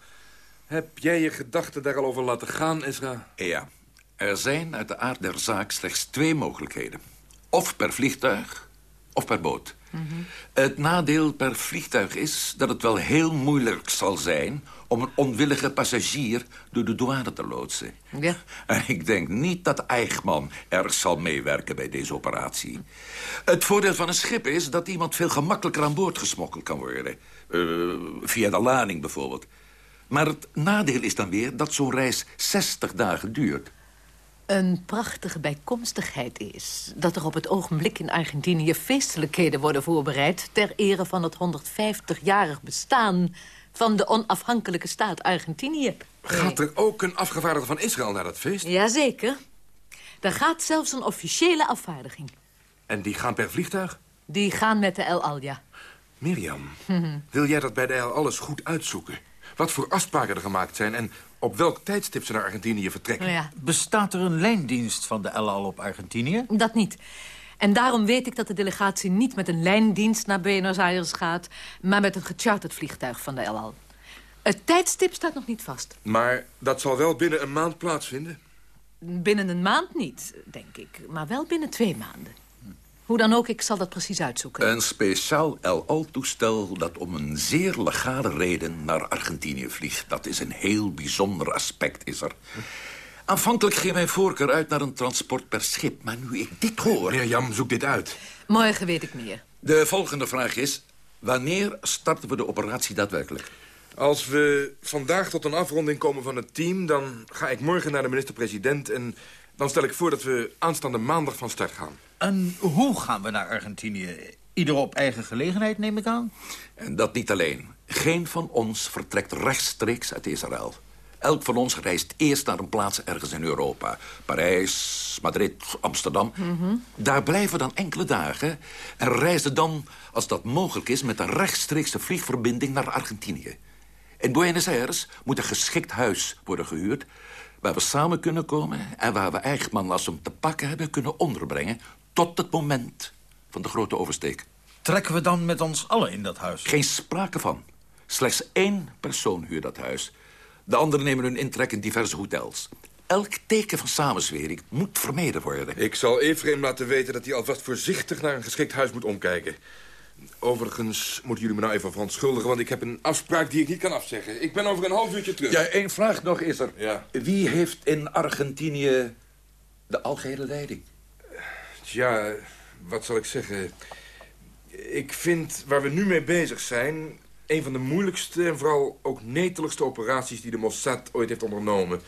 Speaker 10: Heb jij je gedachten daar al over laten gaan, Ezra?
Speaker 16: Ja. Er zijn uit de aard der zaak slechts twee mogelijkheden. Of per vliegtuig, of per boot. Het nadeel per vliegtuig is dat het wel heel moeilijk zal zijn... om een onwillige passagier door de douane te loodsen.
Speaker 7: Ja.
Speaker 16: En ik denk niet dat Eichmann erg zal meewerken bij deze operatie. Het voordeel van een schip is dat iemand veel gemakkelijker aan boord gesmokkeld kan worden. Eh, via de lading bijvoorbeeld. Maar het nadeel is dan weer dat zo'n reis 60 dagen duurt.
Speaker 7: Een prachtige bijkomstigheid is dat er op het ogenblik in Argentinië feestelijkheden worden voorbereid... ter ere van het 150-jarig bestaan van de onafhankelijke staat Argentinië.
Speaker 10: Gaat er ook een afgevaardigde van Israël naar dat feest?
Speaker 7: Jazeker. Er gaat zelfs een officiële afvaardiging.
Speaker 10: En die gaan per vliegtuig?
Speaker 7: Die gaan met de El Alja.
Speaker 10: Mirjam, wil jij dat bij de El alles goed uitzoeken? Wat voor afspraken er gemaakt zijn en op welk tijdstip ze naar Argentinië vertrekken?
Speaker 7: Ja,
Speaker 4: Bestaat er een lijndienst van de El Al op Argentinië?
Speaker 7: dat niet. En daarom weet ik dat de delegatie niet met een lijndienst naar Buenos Aires gaat... maar met een gecharterd vliegtuig van de El Al. Het tijdstip staat nog niet vast.
Speaker 10: Maar dat zal wel binnen een maand plaatsvinden.
Speaker 7: Binnen een maand niet, denk ik. Maar wel binnen twee maanden. Hoe dan ook, ik zal dat precies uitzoeken.
Speaker 16: Een speciaal El Al-toestel dat om een zeer legale reden naar Argentinië vliegt. Dat is een heel bijzonder aspect, is er. Aanvankelijk ging mijn voorkeur uit naar een transport per schip. Maar nu ik dit hoor...
Speaker 10: Mirjam, zoek dit uit.
Speaker 7: Morgen weet ik meer.
Speaker 16: De volgende vraag is... wanneer starten we de operatie daadwerkelijk?
Speaker 10: Als we vandaag tot een afronding komen van het team... dan ga ik morgen naar de minister-president... en dan stel ik voor dat we aanstaande maandag van start gaan.
Speaker 4: En hoe gaan we naar Argentinië? Ieder op eigen gelegenheid, neem ik aan?
Speaker 16: En dat niet alleen. Geen van ons vertrekt rechtstreeks uit Israël. Elk van ons reist eerst naar een plaats ergens in Europa. Parijs, Madrid, Amsterdam. Daar blijven we dan enkele dagen... en reizen dan, als dat mogelijk is... met een rechtstreekse vliegverbinding naar Argentinië. In Buenos Aires moet een geschikt huis worden gehuurd... waar we samen kunnen komen... en waar we Eichmann, als hem te pakken hebben, kunnen onderbrengen... tot het moment van de grote oversteek.
Speaker 4: Trekken we dan met ons allen in dat huis?
Speaker 16: Geen sprake van. Slechts één persoon huurt dat huis. De anderen nemen hun intrek in diverse hotels. Elk teken van samenzwering moet vermeden worden.
Speaker 10: Ik zal Efraim laten weten dat hij alvast voorzichtig naar een geschikt huis moet omkijken. Overigens moeten jullie me nou even verontschuldigen... want ik heb een afspraak die ik niet kan afzeggen. Ik ben over een half uurtje terug.
Speaker 16: Ja, één vraag nog is er.
Speaker 10: Ja.
Speaker 16: Wie heeft in Argentinië de algehele leiding?
Speaker 10: Tja, wat zal ik zeggen? Ik vind waar we nu mee bezig zijn... een van de moeilijkste en vooral ook neteligste operaties... die de Mossad ooit heeft ondernomen.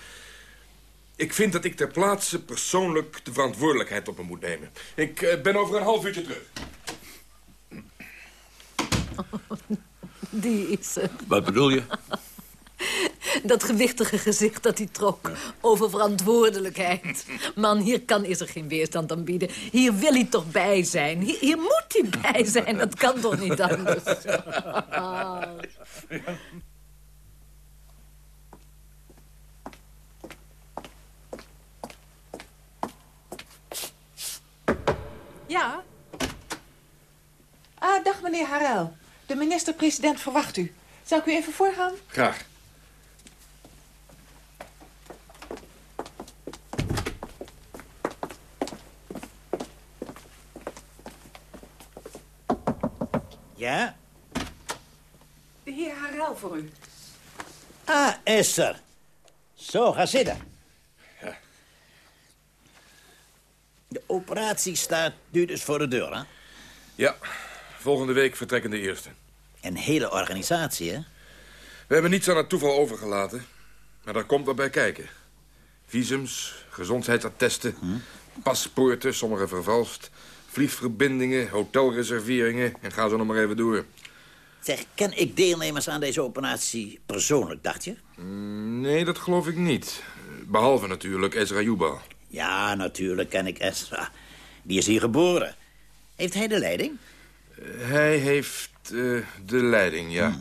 Speaker 10: Ik vind dat ik ter plaatse persoonlijk de verantwoordelijkheid op me moet nemen. Ik eh, ben over een half uurtje terug.
Speaker 7: Die is het.
Speaker 16: Wat bedoel je?
Speaker 7: Dat gewichtige gezicht dat hij trok over verantwoordelijkheid. Man, hier kan is er geen weerstand aan bieden. Hier wil hij toch bij zijn. Hier, hier moet hij bij zijn. Dat kan toch niet anders.
Speaker 17: Ja? Ah, dag meneer Harel. De minister-president verwacht u. Zal ik u even voorgaan?
Speaker 10: Graag.
Speaker 8: Ja?
Speaker 17: De heer Harel voor u.
Speaker 8: Ah, Esther. Zo, ga zitten. De operatie staat nu dus voor de deur, hè?
Speaker 10: Ja, volgende week vertrekken de eerste.
Speaker 8: Een hele organisatie, hè?
Speaker 10: We hebben niets aan het toeval overgelaten. Maar daar komt wat bij kijken. Visums, gezondheidsattesten, paspoorten, sommige vervalst... vliegverbindingen, hotelreserveringen en ga zo nog maar even door.
Speaker 8: Zeg, ken ik deelnemers aan deze operatie persoonlijk, dacht je?
Speaker 10: Mm, Nee, dat geloof ik niet. Behalve natuurlijk Ezra Jubal.
Speaker 8: Ja, natuurlijk ken ik Ezra. Die is hier geboren. Heeft hij de leiding?
Speaker 10: Hij heeft eh, de leiding, ja.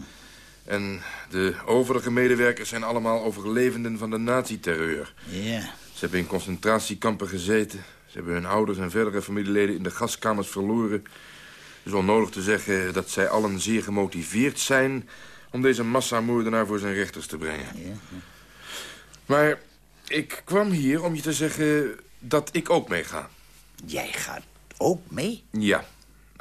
Speaker 10: En de overige medewerkers zijn allemaal overlevenden van de nazi-terreur.
Speaker 8: Ja.
Speaker 10: Ze hebben in concentratiekampen gezeten. Ze hebben hun ouders en verdere familieleden in de gaskamers verloren. Het is onnodig te zeggen dat zij allen zeer gemotiveerd zijn... om deze massamoordenaar voor zijn rechters te brengen. Maar ik kwam hier om je te zeggen dat ik ook meega.
Speaker 8: Jij gaat ook mee?
Speaker 10: Ja.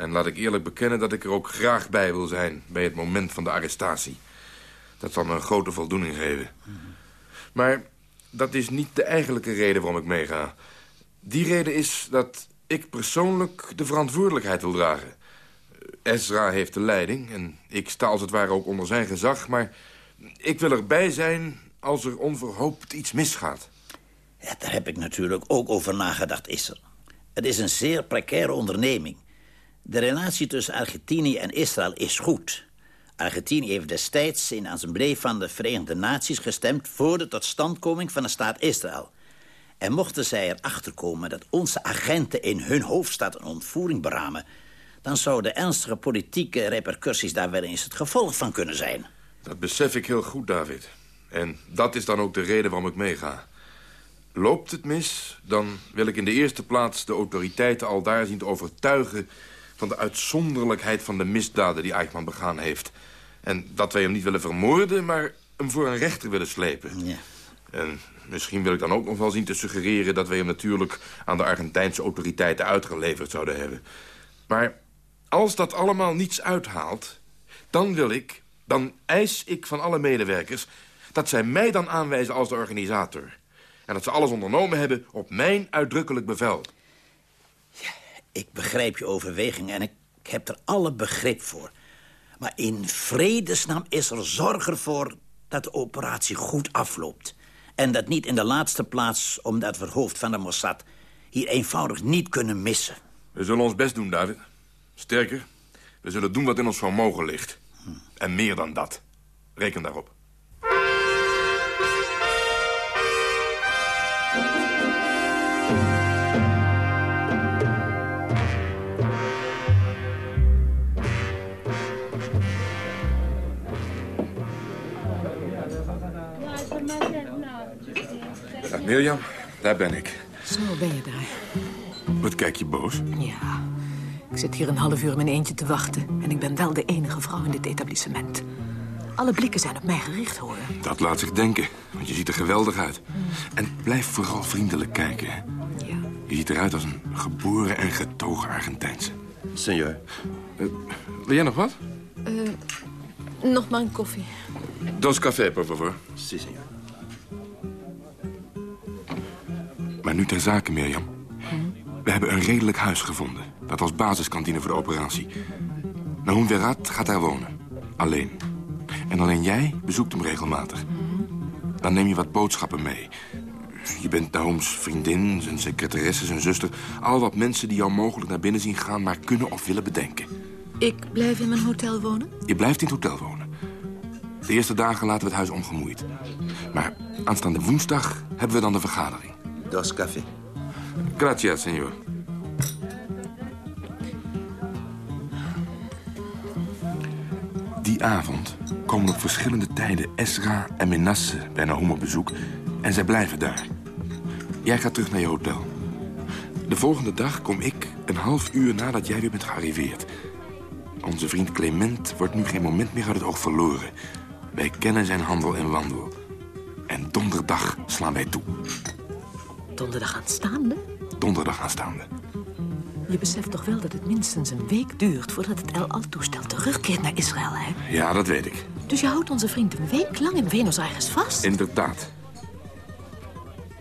Speaker 10: En laat ik eerlijk bekennen dat ik er ook graag bij wil zijn... bij het moment van de arrestatie. Dat zal me een grote voldoening geven. Maar dat is niet de eigenlijke reden waarom ik meega. Die reden is dat ik persoonlijk de verantwoordelijkheid wil dragen. Ezra heeft de leiding en ik sta als het ware ook onder zijn gezag... maar ik wil erbij zijn als er onverhoopt iets misgaat.
Speaker 8: Ja, daar heb ik natuurlijk ook over nagedacht, Isser. Het is een zeer precaire onderneming. De relatie tussen Argentinië en Israël is goed. Argentinië heeft destijds in assemblee van de Verenigde Naties gestemd... voor de totstandkoming van de staat Israël. En mochten zij erachter komen dat onze agenten in hun hoofdstad een ontvoering beramen... dan zouden ernstige politieke repercussies daar wel eens het gevolg van kunnen zijn.
Speaker 10: Dat besef ik heel goed, David. En dat is dan ook de reden waarom ik meega. Loopt het mis, dan wil ik in de eerste plaats de autoriteiten al daar zien te overtuigen... van de uitzonderlijkheid van de misdaden die Eichmann begaan heeft. En dat wij hem niet willen vermoorden, maar hem voor een rechter willen slepen.
Speaker 8: Ja.
Speaker 10: En misschien wil ik dan ook nog wel zien te suggereren... dat wij hem natuurlijk aan de Argentijnse autoriteiten uitgeleverd zouden hebben. Maar als dat allemaal niets uithaalt, dan wil ik... dan eis ik van alle medewerkers dat zij mij dan aanwijzen als de organisator. En dat ze alles ondernomen hebben op mijn uitdrukkelijk bevel.
Speaker 8: Ik begrijp je overweging en ik heb er alle begrip voor. Maar in vredesnaam is er zorg ervoor dat de operatie goed afloopt. En dat niet in de laatste plaats omdat we het hoofd van de Mossad... hier eenvoudig niet kunnen missen.
Speaker 10: We zullen ons best doen, David. Sterker, we zullen doen wat in ons vermogen ligt. En meer dan dat. Reken daarop. Mirjam, daar ben ik.
Speaker 7: Zo ben je daar.
Speaker 10: Wat kijk je boos?
Speaker 7: Ja, ik zit hier een half uur in mijn eentje te wachten. En ik ben wel de enige vrouw in dit etablissement. Alle blikken zijn op mij gericht, hoor.
Speaker 10: Dat laat zich denken, want je ziet er geweldig uit. En blijf vooral vriendelijk kijken. hè. Je ziet eruit als een geboren en getogen Argentijnse.
Speaker 5: Senor.
Speaker 10: wil jij nog wat?
Speaker 7: Eh, nog maar een koffie.
Speaker 10: Dos café, por favor.
Speaker 5: Si, senor.
Speaker 10: Maar nu ter zake, Mirjam. We hebben een redelijk huis gevonden. Dat als basiskantine voor de operatie. Nahum Verat gaat daar wonen. Alleen. En alleen jij bezoekt hem regelmatig. Dan neem je wat boodschappen mee. Je bent Nahums vriendin, zijn secretaresse, zijn zuster. Al wat mensen die jou mogelijk naar binnen zien gaan... maar kunnen of willen bedenken.
Speaker 7: Ik blijf in mijn hotel wonen?
Speaker 10: Je blijft in het hotel wonen. De eerste dagen laten we het huis ongemoeid. Maar aanstaande woensdag hebben we dan de vergadering.
Speaker 5: Dos café.
Speaker 10: Gracias, senor. Die avond komen op verschillende tijden Esra en Menasse bij Nahum op bezoek... en zij blijven daar. Jij gaat terug naar je hotel. De volgende dag kom ik een half uur nadat jij weer bent gearriveerd. Onze vriend Clement wordt nu geen moment meer uit het oog verloren. Wij kennen zijn handel en wandel. En donderdag slaan wij toe.
Speaker 7: Donderdag aanstaande?
Speaker 10: Donderdag aanstaande.
Speaker 7: Je beseft toch wel dat het minstens een week duurt... voordat het El Al-toestel terugkeert naar Israël, hè?
Speaker 10: Ja, dat weet ik.
Speaker 7: Dus je houdt onze vriend een week lang in Buenos Aires vast?
Speaker 10: Inderdaad.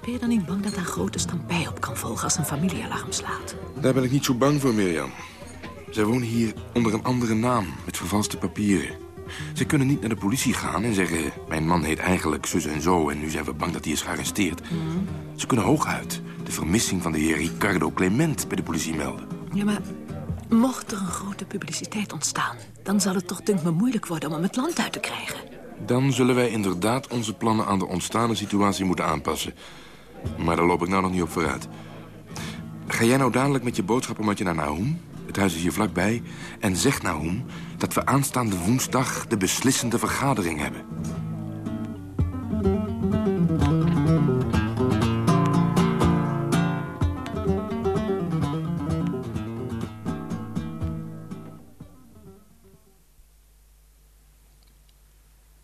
Speaker 7: Ben je dan niet bang dat daar grote stampij op kan volgen... als een familiealarm slaat?
Speaker 10: Daar ben ik niet zo bang voor, Mirjam. Zij wonen hier onder een andere naam, met vervalste papieren. Ze kunnen niet naar de politie gaan en zeggen... mijn man heet eigenlijk zus en zo en nu zijn we bang dat hij is gearresteerd. Ze kunnen hooguit de vermissing van de heer Ricardo Clement bij de politie melden.
Speaker 7: Ja, maar mocht er een grote publiciteit ontstaan... dan zal het toch denk me moeilijk worden om hem het land uit te krijgen.
Speaker 10: Dan zullen wij inderdaad onze plannen aan de ontstaande situatie moeten aanpassen. Maar daar loop ik nou nog niet op vooruit. Ga jij nou dadelijk met je boodschappenmatje naar Nahum? Het huis is hier vlakbij. En zeg Nahum dat we aanstaande woensdag de beslissende vergadering hebben.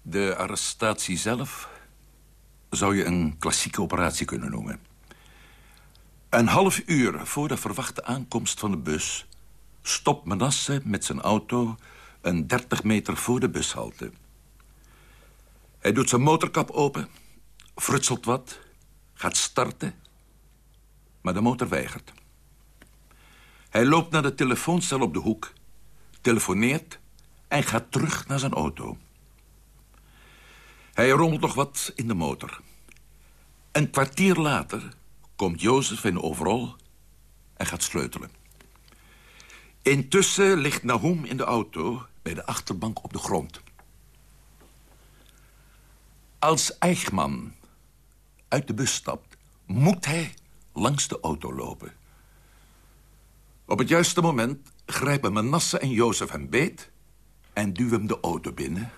Speaker 16: De arrestatie zelf zou je een klassieke operatie kunnen noemen. Een half uur voor de verwachte aankomst van de bus... stopt Manasse met zijn auto een 30 meter voor de bushalte. Hij doet zijn motorkap open, frutselt wat, gaat starten... maar de motor weigert. Hij loopt naar de telefooncel op de hoek, telefoneert... en gaat terug naar zijn auto... Hij rommelt nog wat in de motor. Een kwartier later komt Jozef in overal en gaat sleutelen. Intussen ligt Nahum in de auto bij de achterbank op de grond. Als Eichmann uit de bus stapt, moet hij langs de auto lopen. Op het juiste moment grijpen Manasse en Jozef hem beet... en duwen hem de auto binnen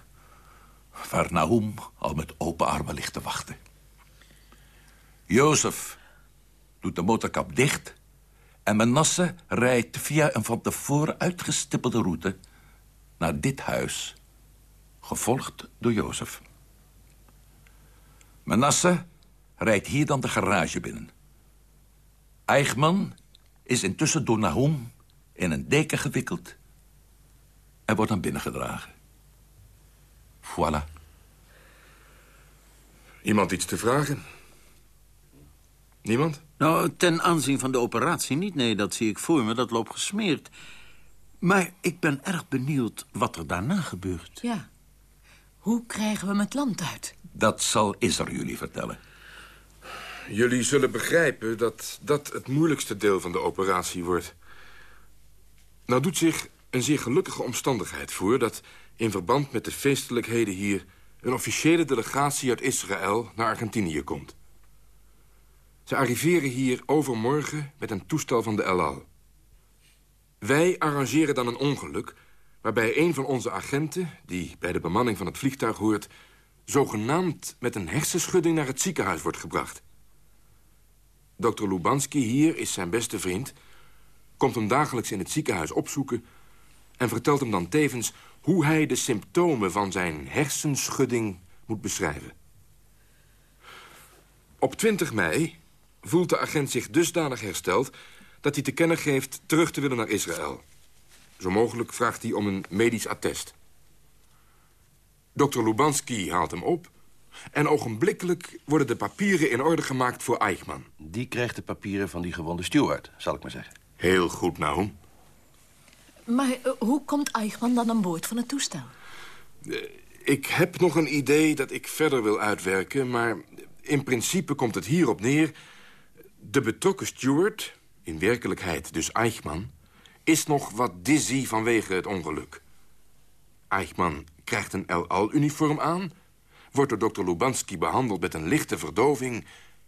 Speaker 16: waar Nahum al met open armen ligt te wachten. Jozef doet de motorkap dicht... en Manasse rijdt via een van tevoren uitgestippelde route... naar dit huis, gevolgd door Jozef. Manasse rijdt hier dan de garage binnen. Eichmann is intussen door Nahum in een deken gewikkeld... en wordt dan binnengedragen. Voilà.
Speaker 10: Iemand iets te vragen? Niemand?
Speaker 4: Nou, ten aanzien van de operatie niet. Nee, dat zie ik voor me. Dat loopt gesmeerd. Maar ik ben erg benieuwd wat er daarna gebeurt.
Speaker 7: Ja. Hoe krijgen we hem het land uit?
Speaker 16: Dat zal Isser jullie vertellen.
Speaker 10: Jullie zullen begrijpen dat dat het moeilijkste deel van de operatie wordt. Nou doet zich een zeer gelukkige omstandigheid voor... dat in verband met de feestelijkheden hier... een officiële delegatie uit Israël naar Argentinië komt. Ze arriveren hier overmorgen met een toestel van de El Al. Wij arrangeren dan een ongeluk... waarbij een van onze agenten, die bij de bemanning van het vliegtuig hoort... zogenaamd met een hersenschudding naar het ziekenhuis wordt gebracht. Dr. Lubanski hier is zijn beste vriend... komt hem dagelijks in het ziekenhuis opzoeken... en vertelt hem dan tevens hoe hij de symptomen van zijn hersenschudding moet beschrijven. Op 20 mei voelt de agent zich dusdanig hersteld... dat hij te kennen geeft terug te willen naar Israël. Zo mogelijk vraagt hij om een medisch attest. Dr. Lubanski haalt hem op... en ogenblikkelijk worden de papieren in orde gemaakt voor Eichmann.
Speaker 5: Die krijgt de papieren van die gewonde steward, zal ik maar zeggen.
Speaker 10: Heel goed, Nahum.
Speaker 7: Maar eh, hoe komt Eichmann dan aan boord van het toestel?
Speaker 10: Ik heb nog een idee dat ik verder wil uitwerken... maar in principe komt het hierop neer... de betrokken steward, in werkelijkheid dus Eichmann... is nog wat dizzy vanwege het ongeluk. Eichmann krijgt een El Al-uniform aan... wordt door dokter Lubanski behandeld met een lichte verdoving...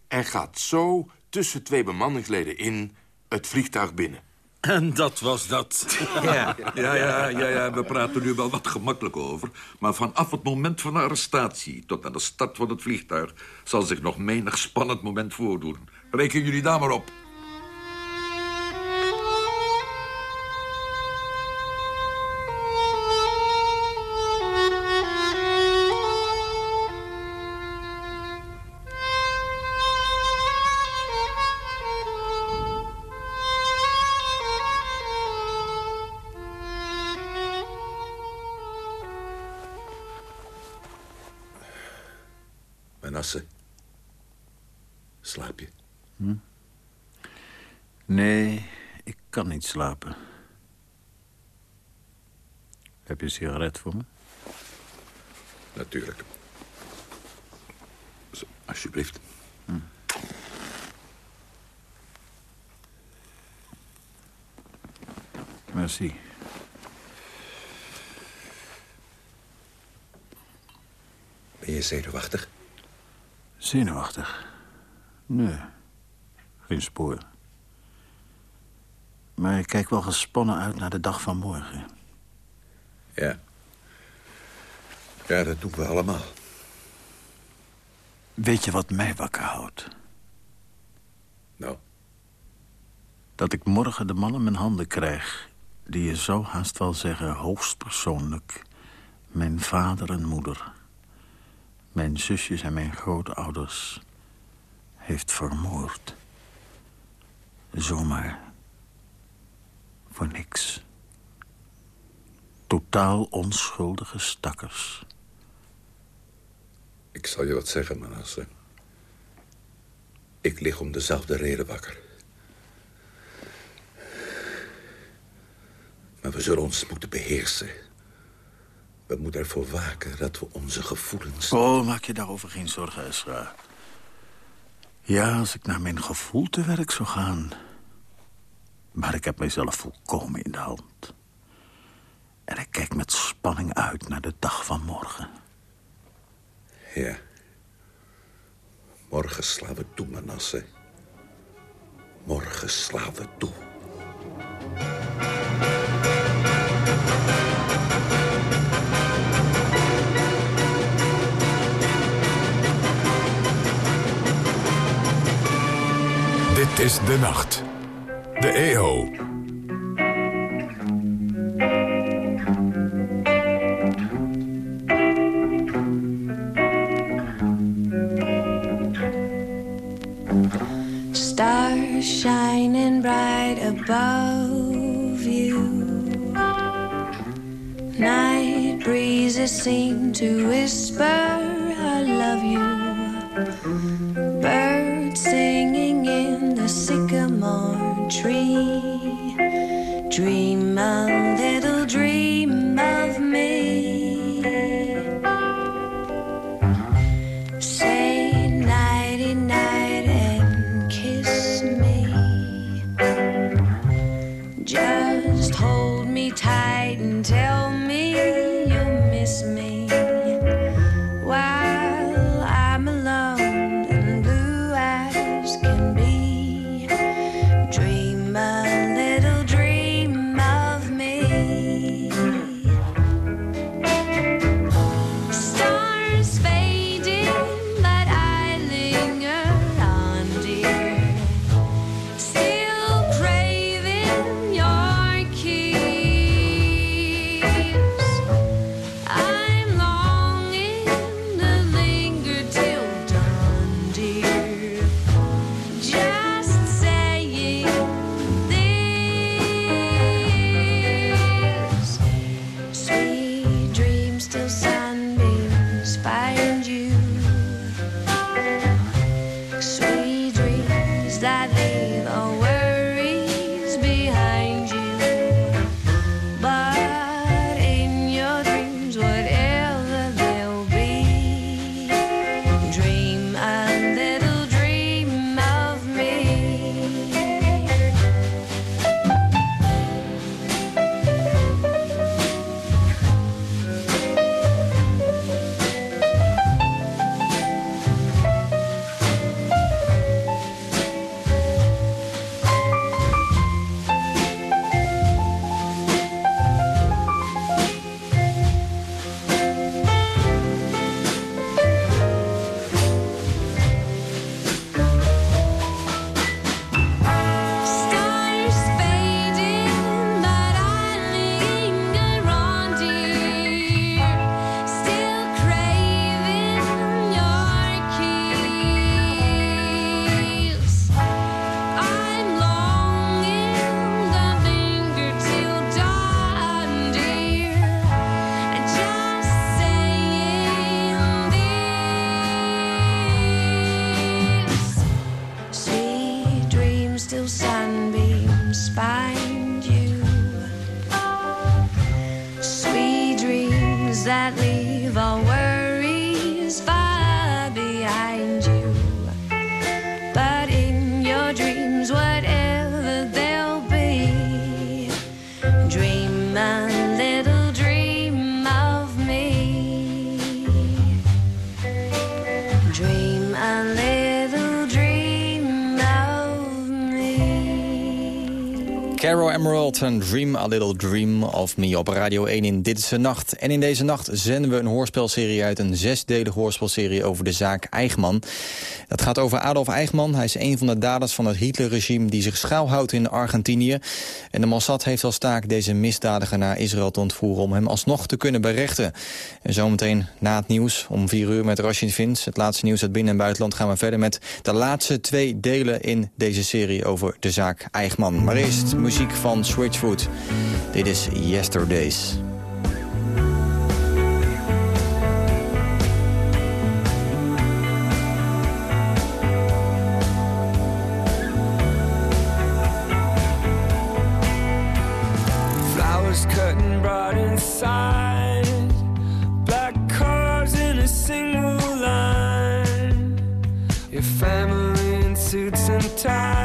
Speaker 10: en gaat zo tussen twee bemanningsleden in het vliegtuig binnen.
Speaker 18: En dat was dat.
Speaker 10: Ja.
Speaker 18: ja, ja, ja, ja, we praten nu wel wat gemakkelijk over. Maar vanaf het moment van de arrestatie tot aan de start van het vliegtuig... zal zich nog menig spannend moment voordoen. Reken jullie daar maar op.
Speaker 4: Nee, ik kan niet slapen. Heb je een sigaret voor me?
Speaker 16: Natuurlijk. Zo, alsjeblieft.
Speaker 4: Hm. Merci.
Speaker 16: Ben je zenuwachtig?
Speaker 4: Zenuwachtig? Nee, geen spoor. Maar ik kijk wel gespannen uit naar de dag van morgen.
Speaker 16: Ja. Ja, dat doen we allemaal.
Speaker 4: Weet je wat mij wakker houdt?
Speaker 16: Nou?
Speaker 4: Dat ik morgen de man in mijn handen krijg... die je zou haast wel zeggen hoogstpersoonlijk... mijn vader en moeder... mijn zusjes en mijn grootouders... heeft vermoord. Zomaar. Voor niks. Totaal onschuldige stakkers.
Speaker 16: Ik zal je wat zeggen, Manasse. Ik lig om dezelfde reden wakker. Maar we zullen ons moeten beheersen. We moeten ervoor waken dat we onze gevoelens...
Speaker 4: Oh, maak je daarover geen zorgen, Esra. Ja, als ik naar mijn gevoel te werk zou gaan... Maar ik heb mijzelf volkomen in de hand. En ik kijk met spanning uit naar de dag van morgen.
Speaker 16: Ja. Morgen slaan we toe, Manasse. Morgen slaan we toe.
Speaker 2: Dit is De Nacht. De EO.
Speaker 19: Stars shining bright above you. Night breezes seem to whisper, I love you. Birds singing in the sycamore tree. Dream a little dream of me. Say nighty night and kiss me. Just hold me tight and tell me you miss me. Dream a Little Dream of Me
Speaker 3: op Radio 1 in Dit Nacht. En in deze nacht zenden we een hoorspelserie uit, een zesdelige hoorspelserie over de zaak Eichmann. Dat gaat over Adolf Eichmann. Hij is een van de daders van het Hitlerregime die zich schuilhoudt in Argentinië. En de Mossad heeft als taak deze misdadiger naar Israël te ontvoeren om hem alsnog te kunnen berechten. En zometeen na het nieuws om vier uur met Rashid Vins, het laatste nieuws uit binnen- en buitenland, gaan we verder met de laatste twee delen in deze serie over de zaak Eichmann. Maar eerst muziek van Switchfoot. Dit is Yesterdays.
Speaker 20: time.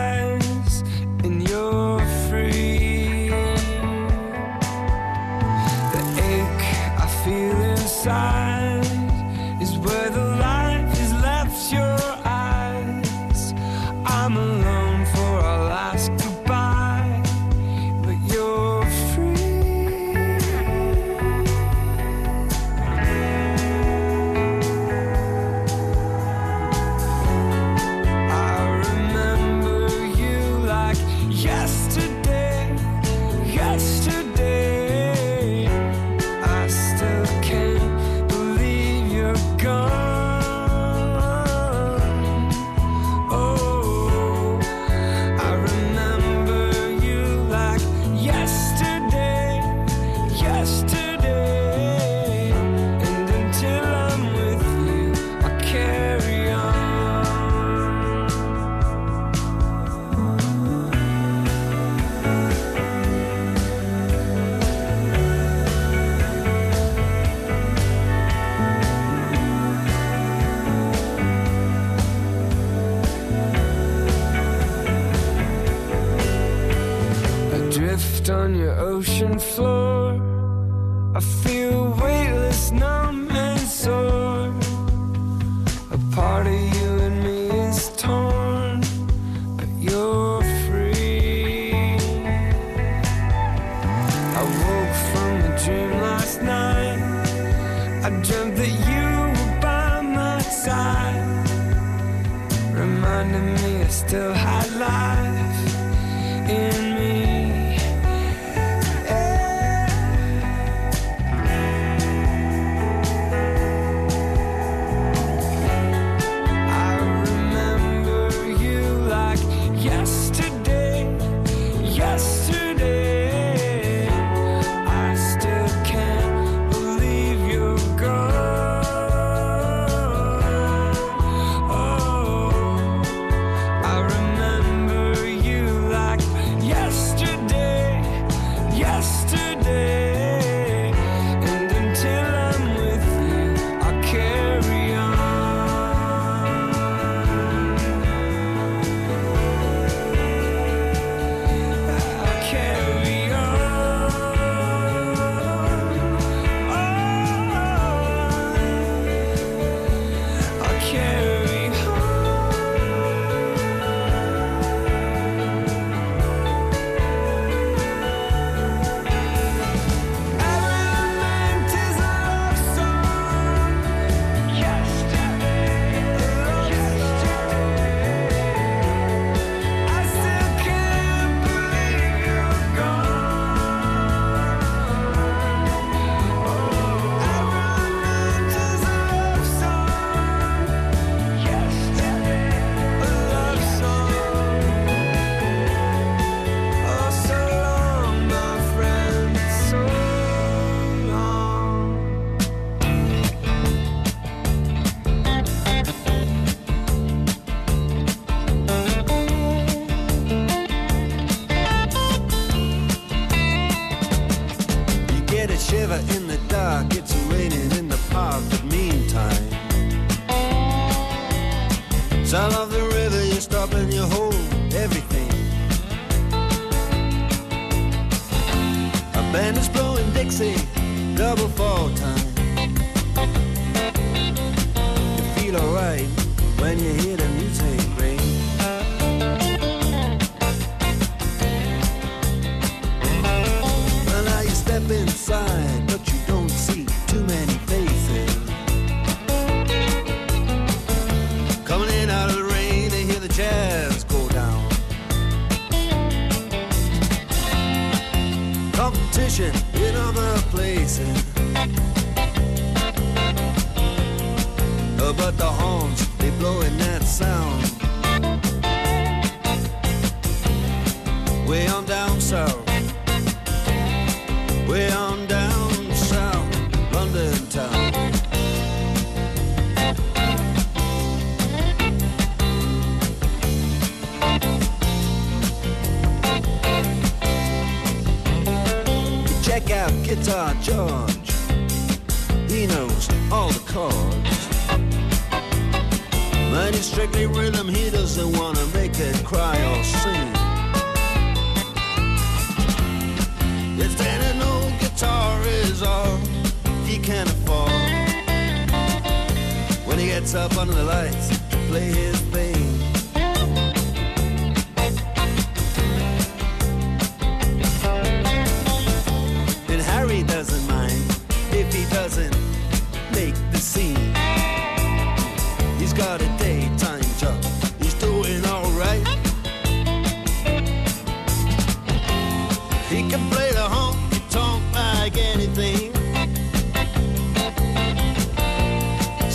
Speaker 20: Band is blowing Dixie, double fall time. You feel alright when you hear the Competition in other places. But the horns, they blowing that sound. Way on down south. Guitar George. He knows all the chords. But it's strictly rhythm, he doesn't wanna make it cry or sing. If an old guitar is all he can afford. When he gets up under the lights play his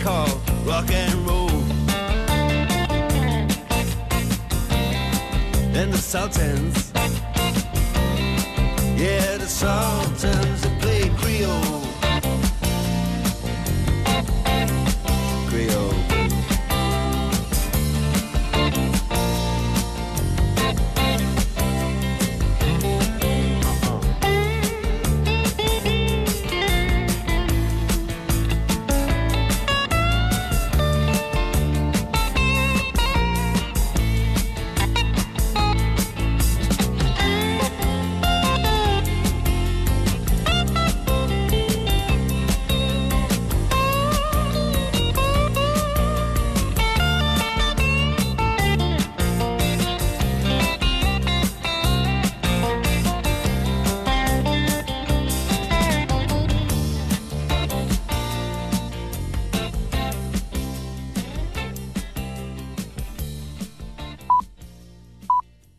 Speaker 20: Call rock and roll. And the Sultans, yeah, the Sultans that play Creole.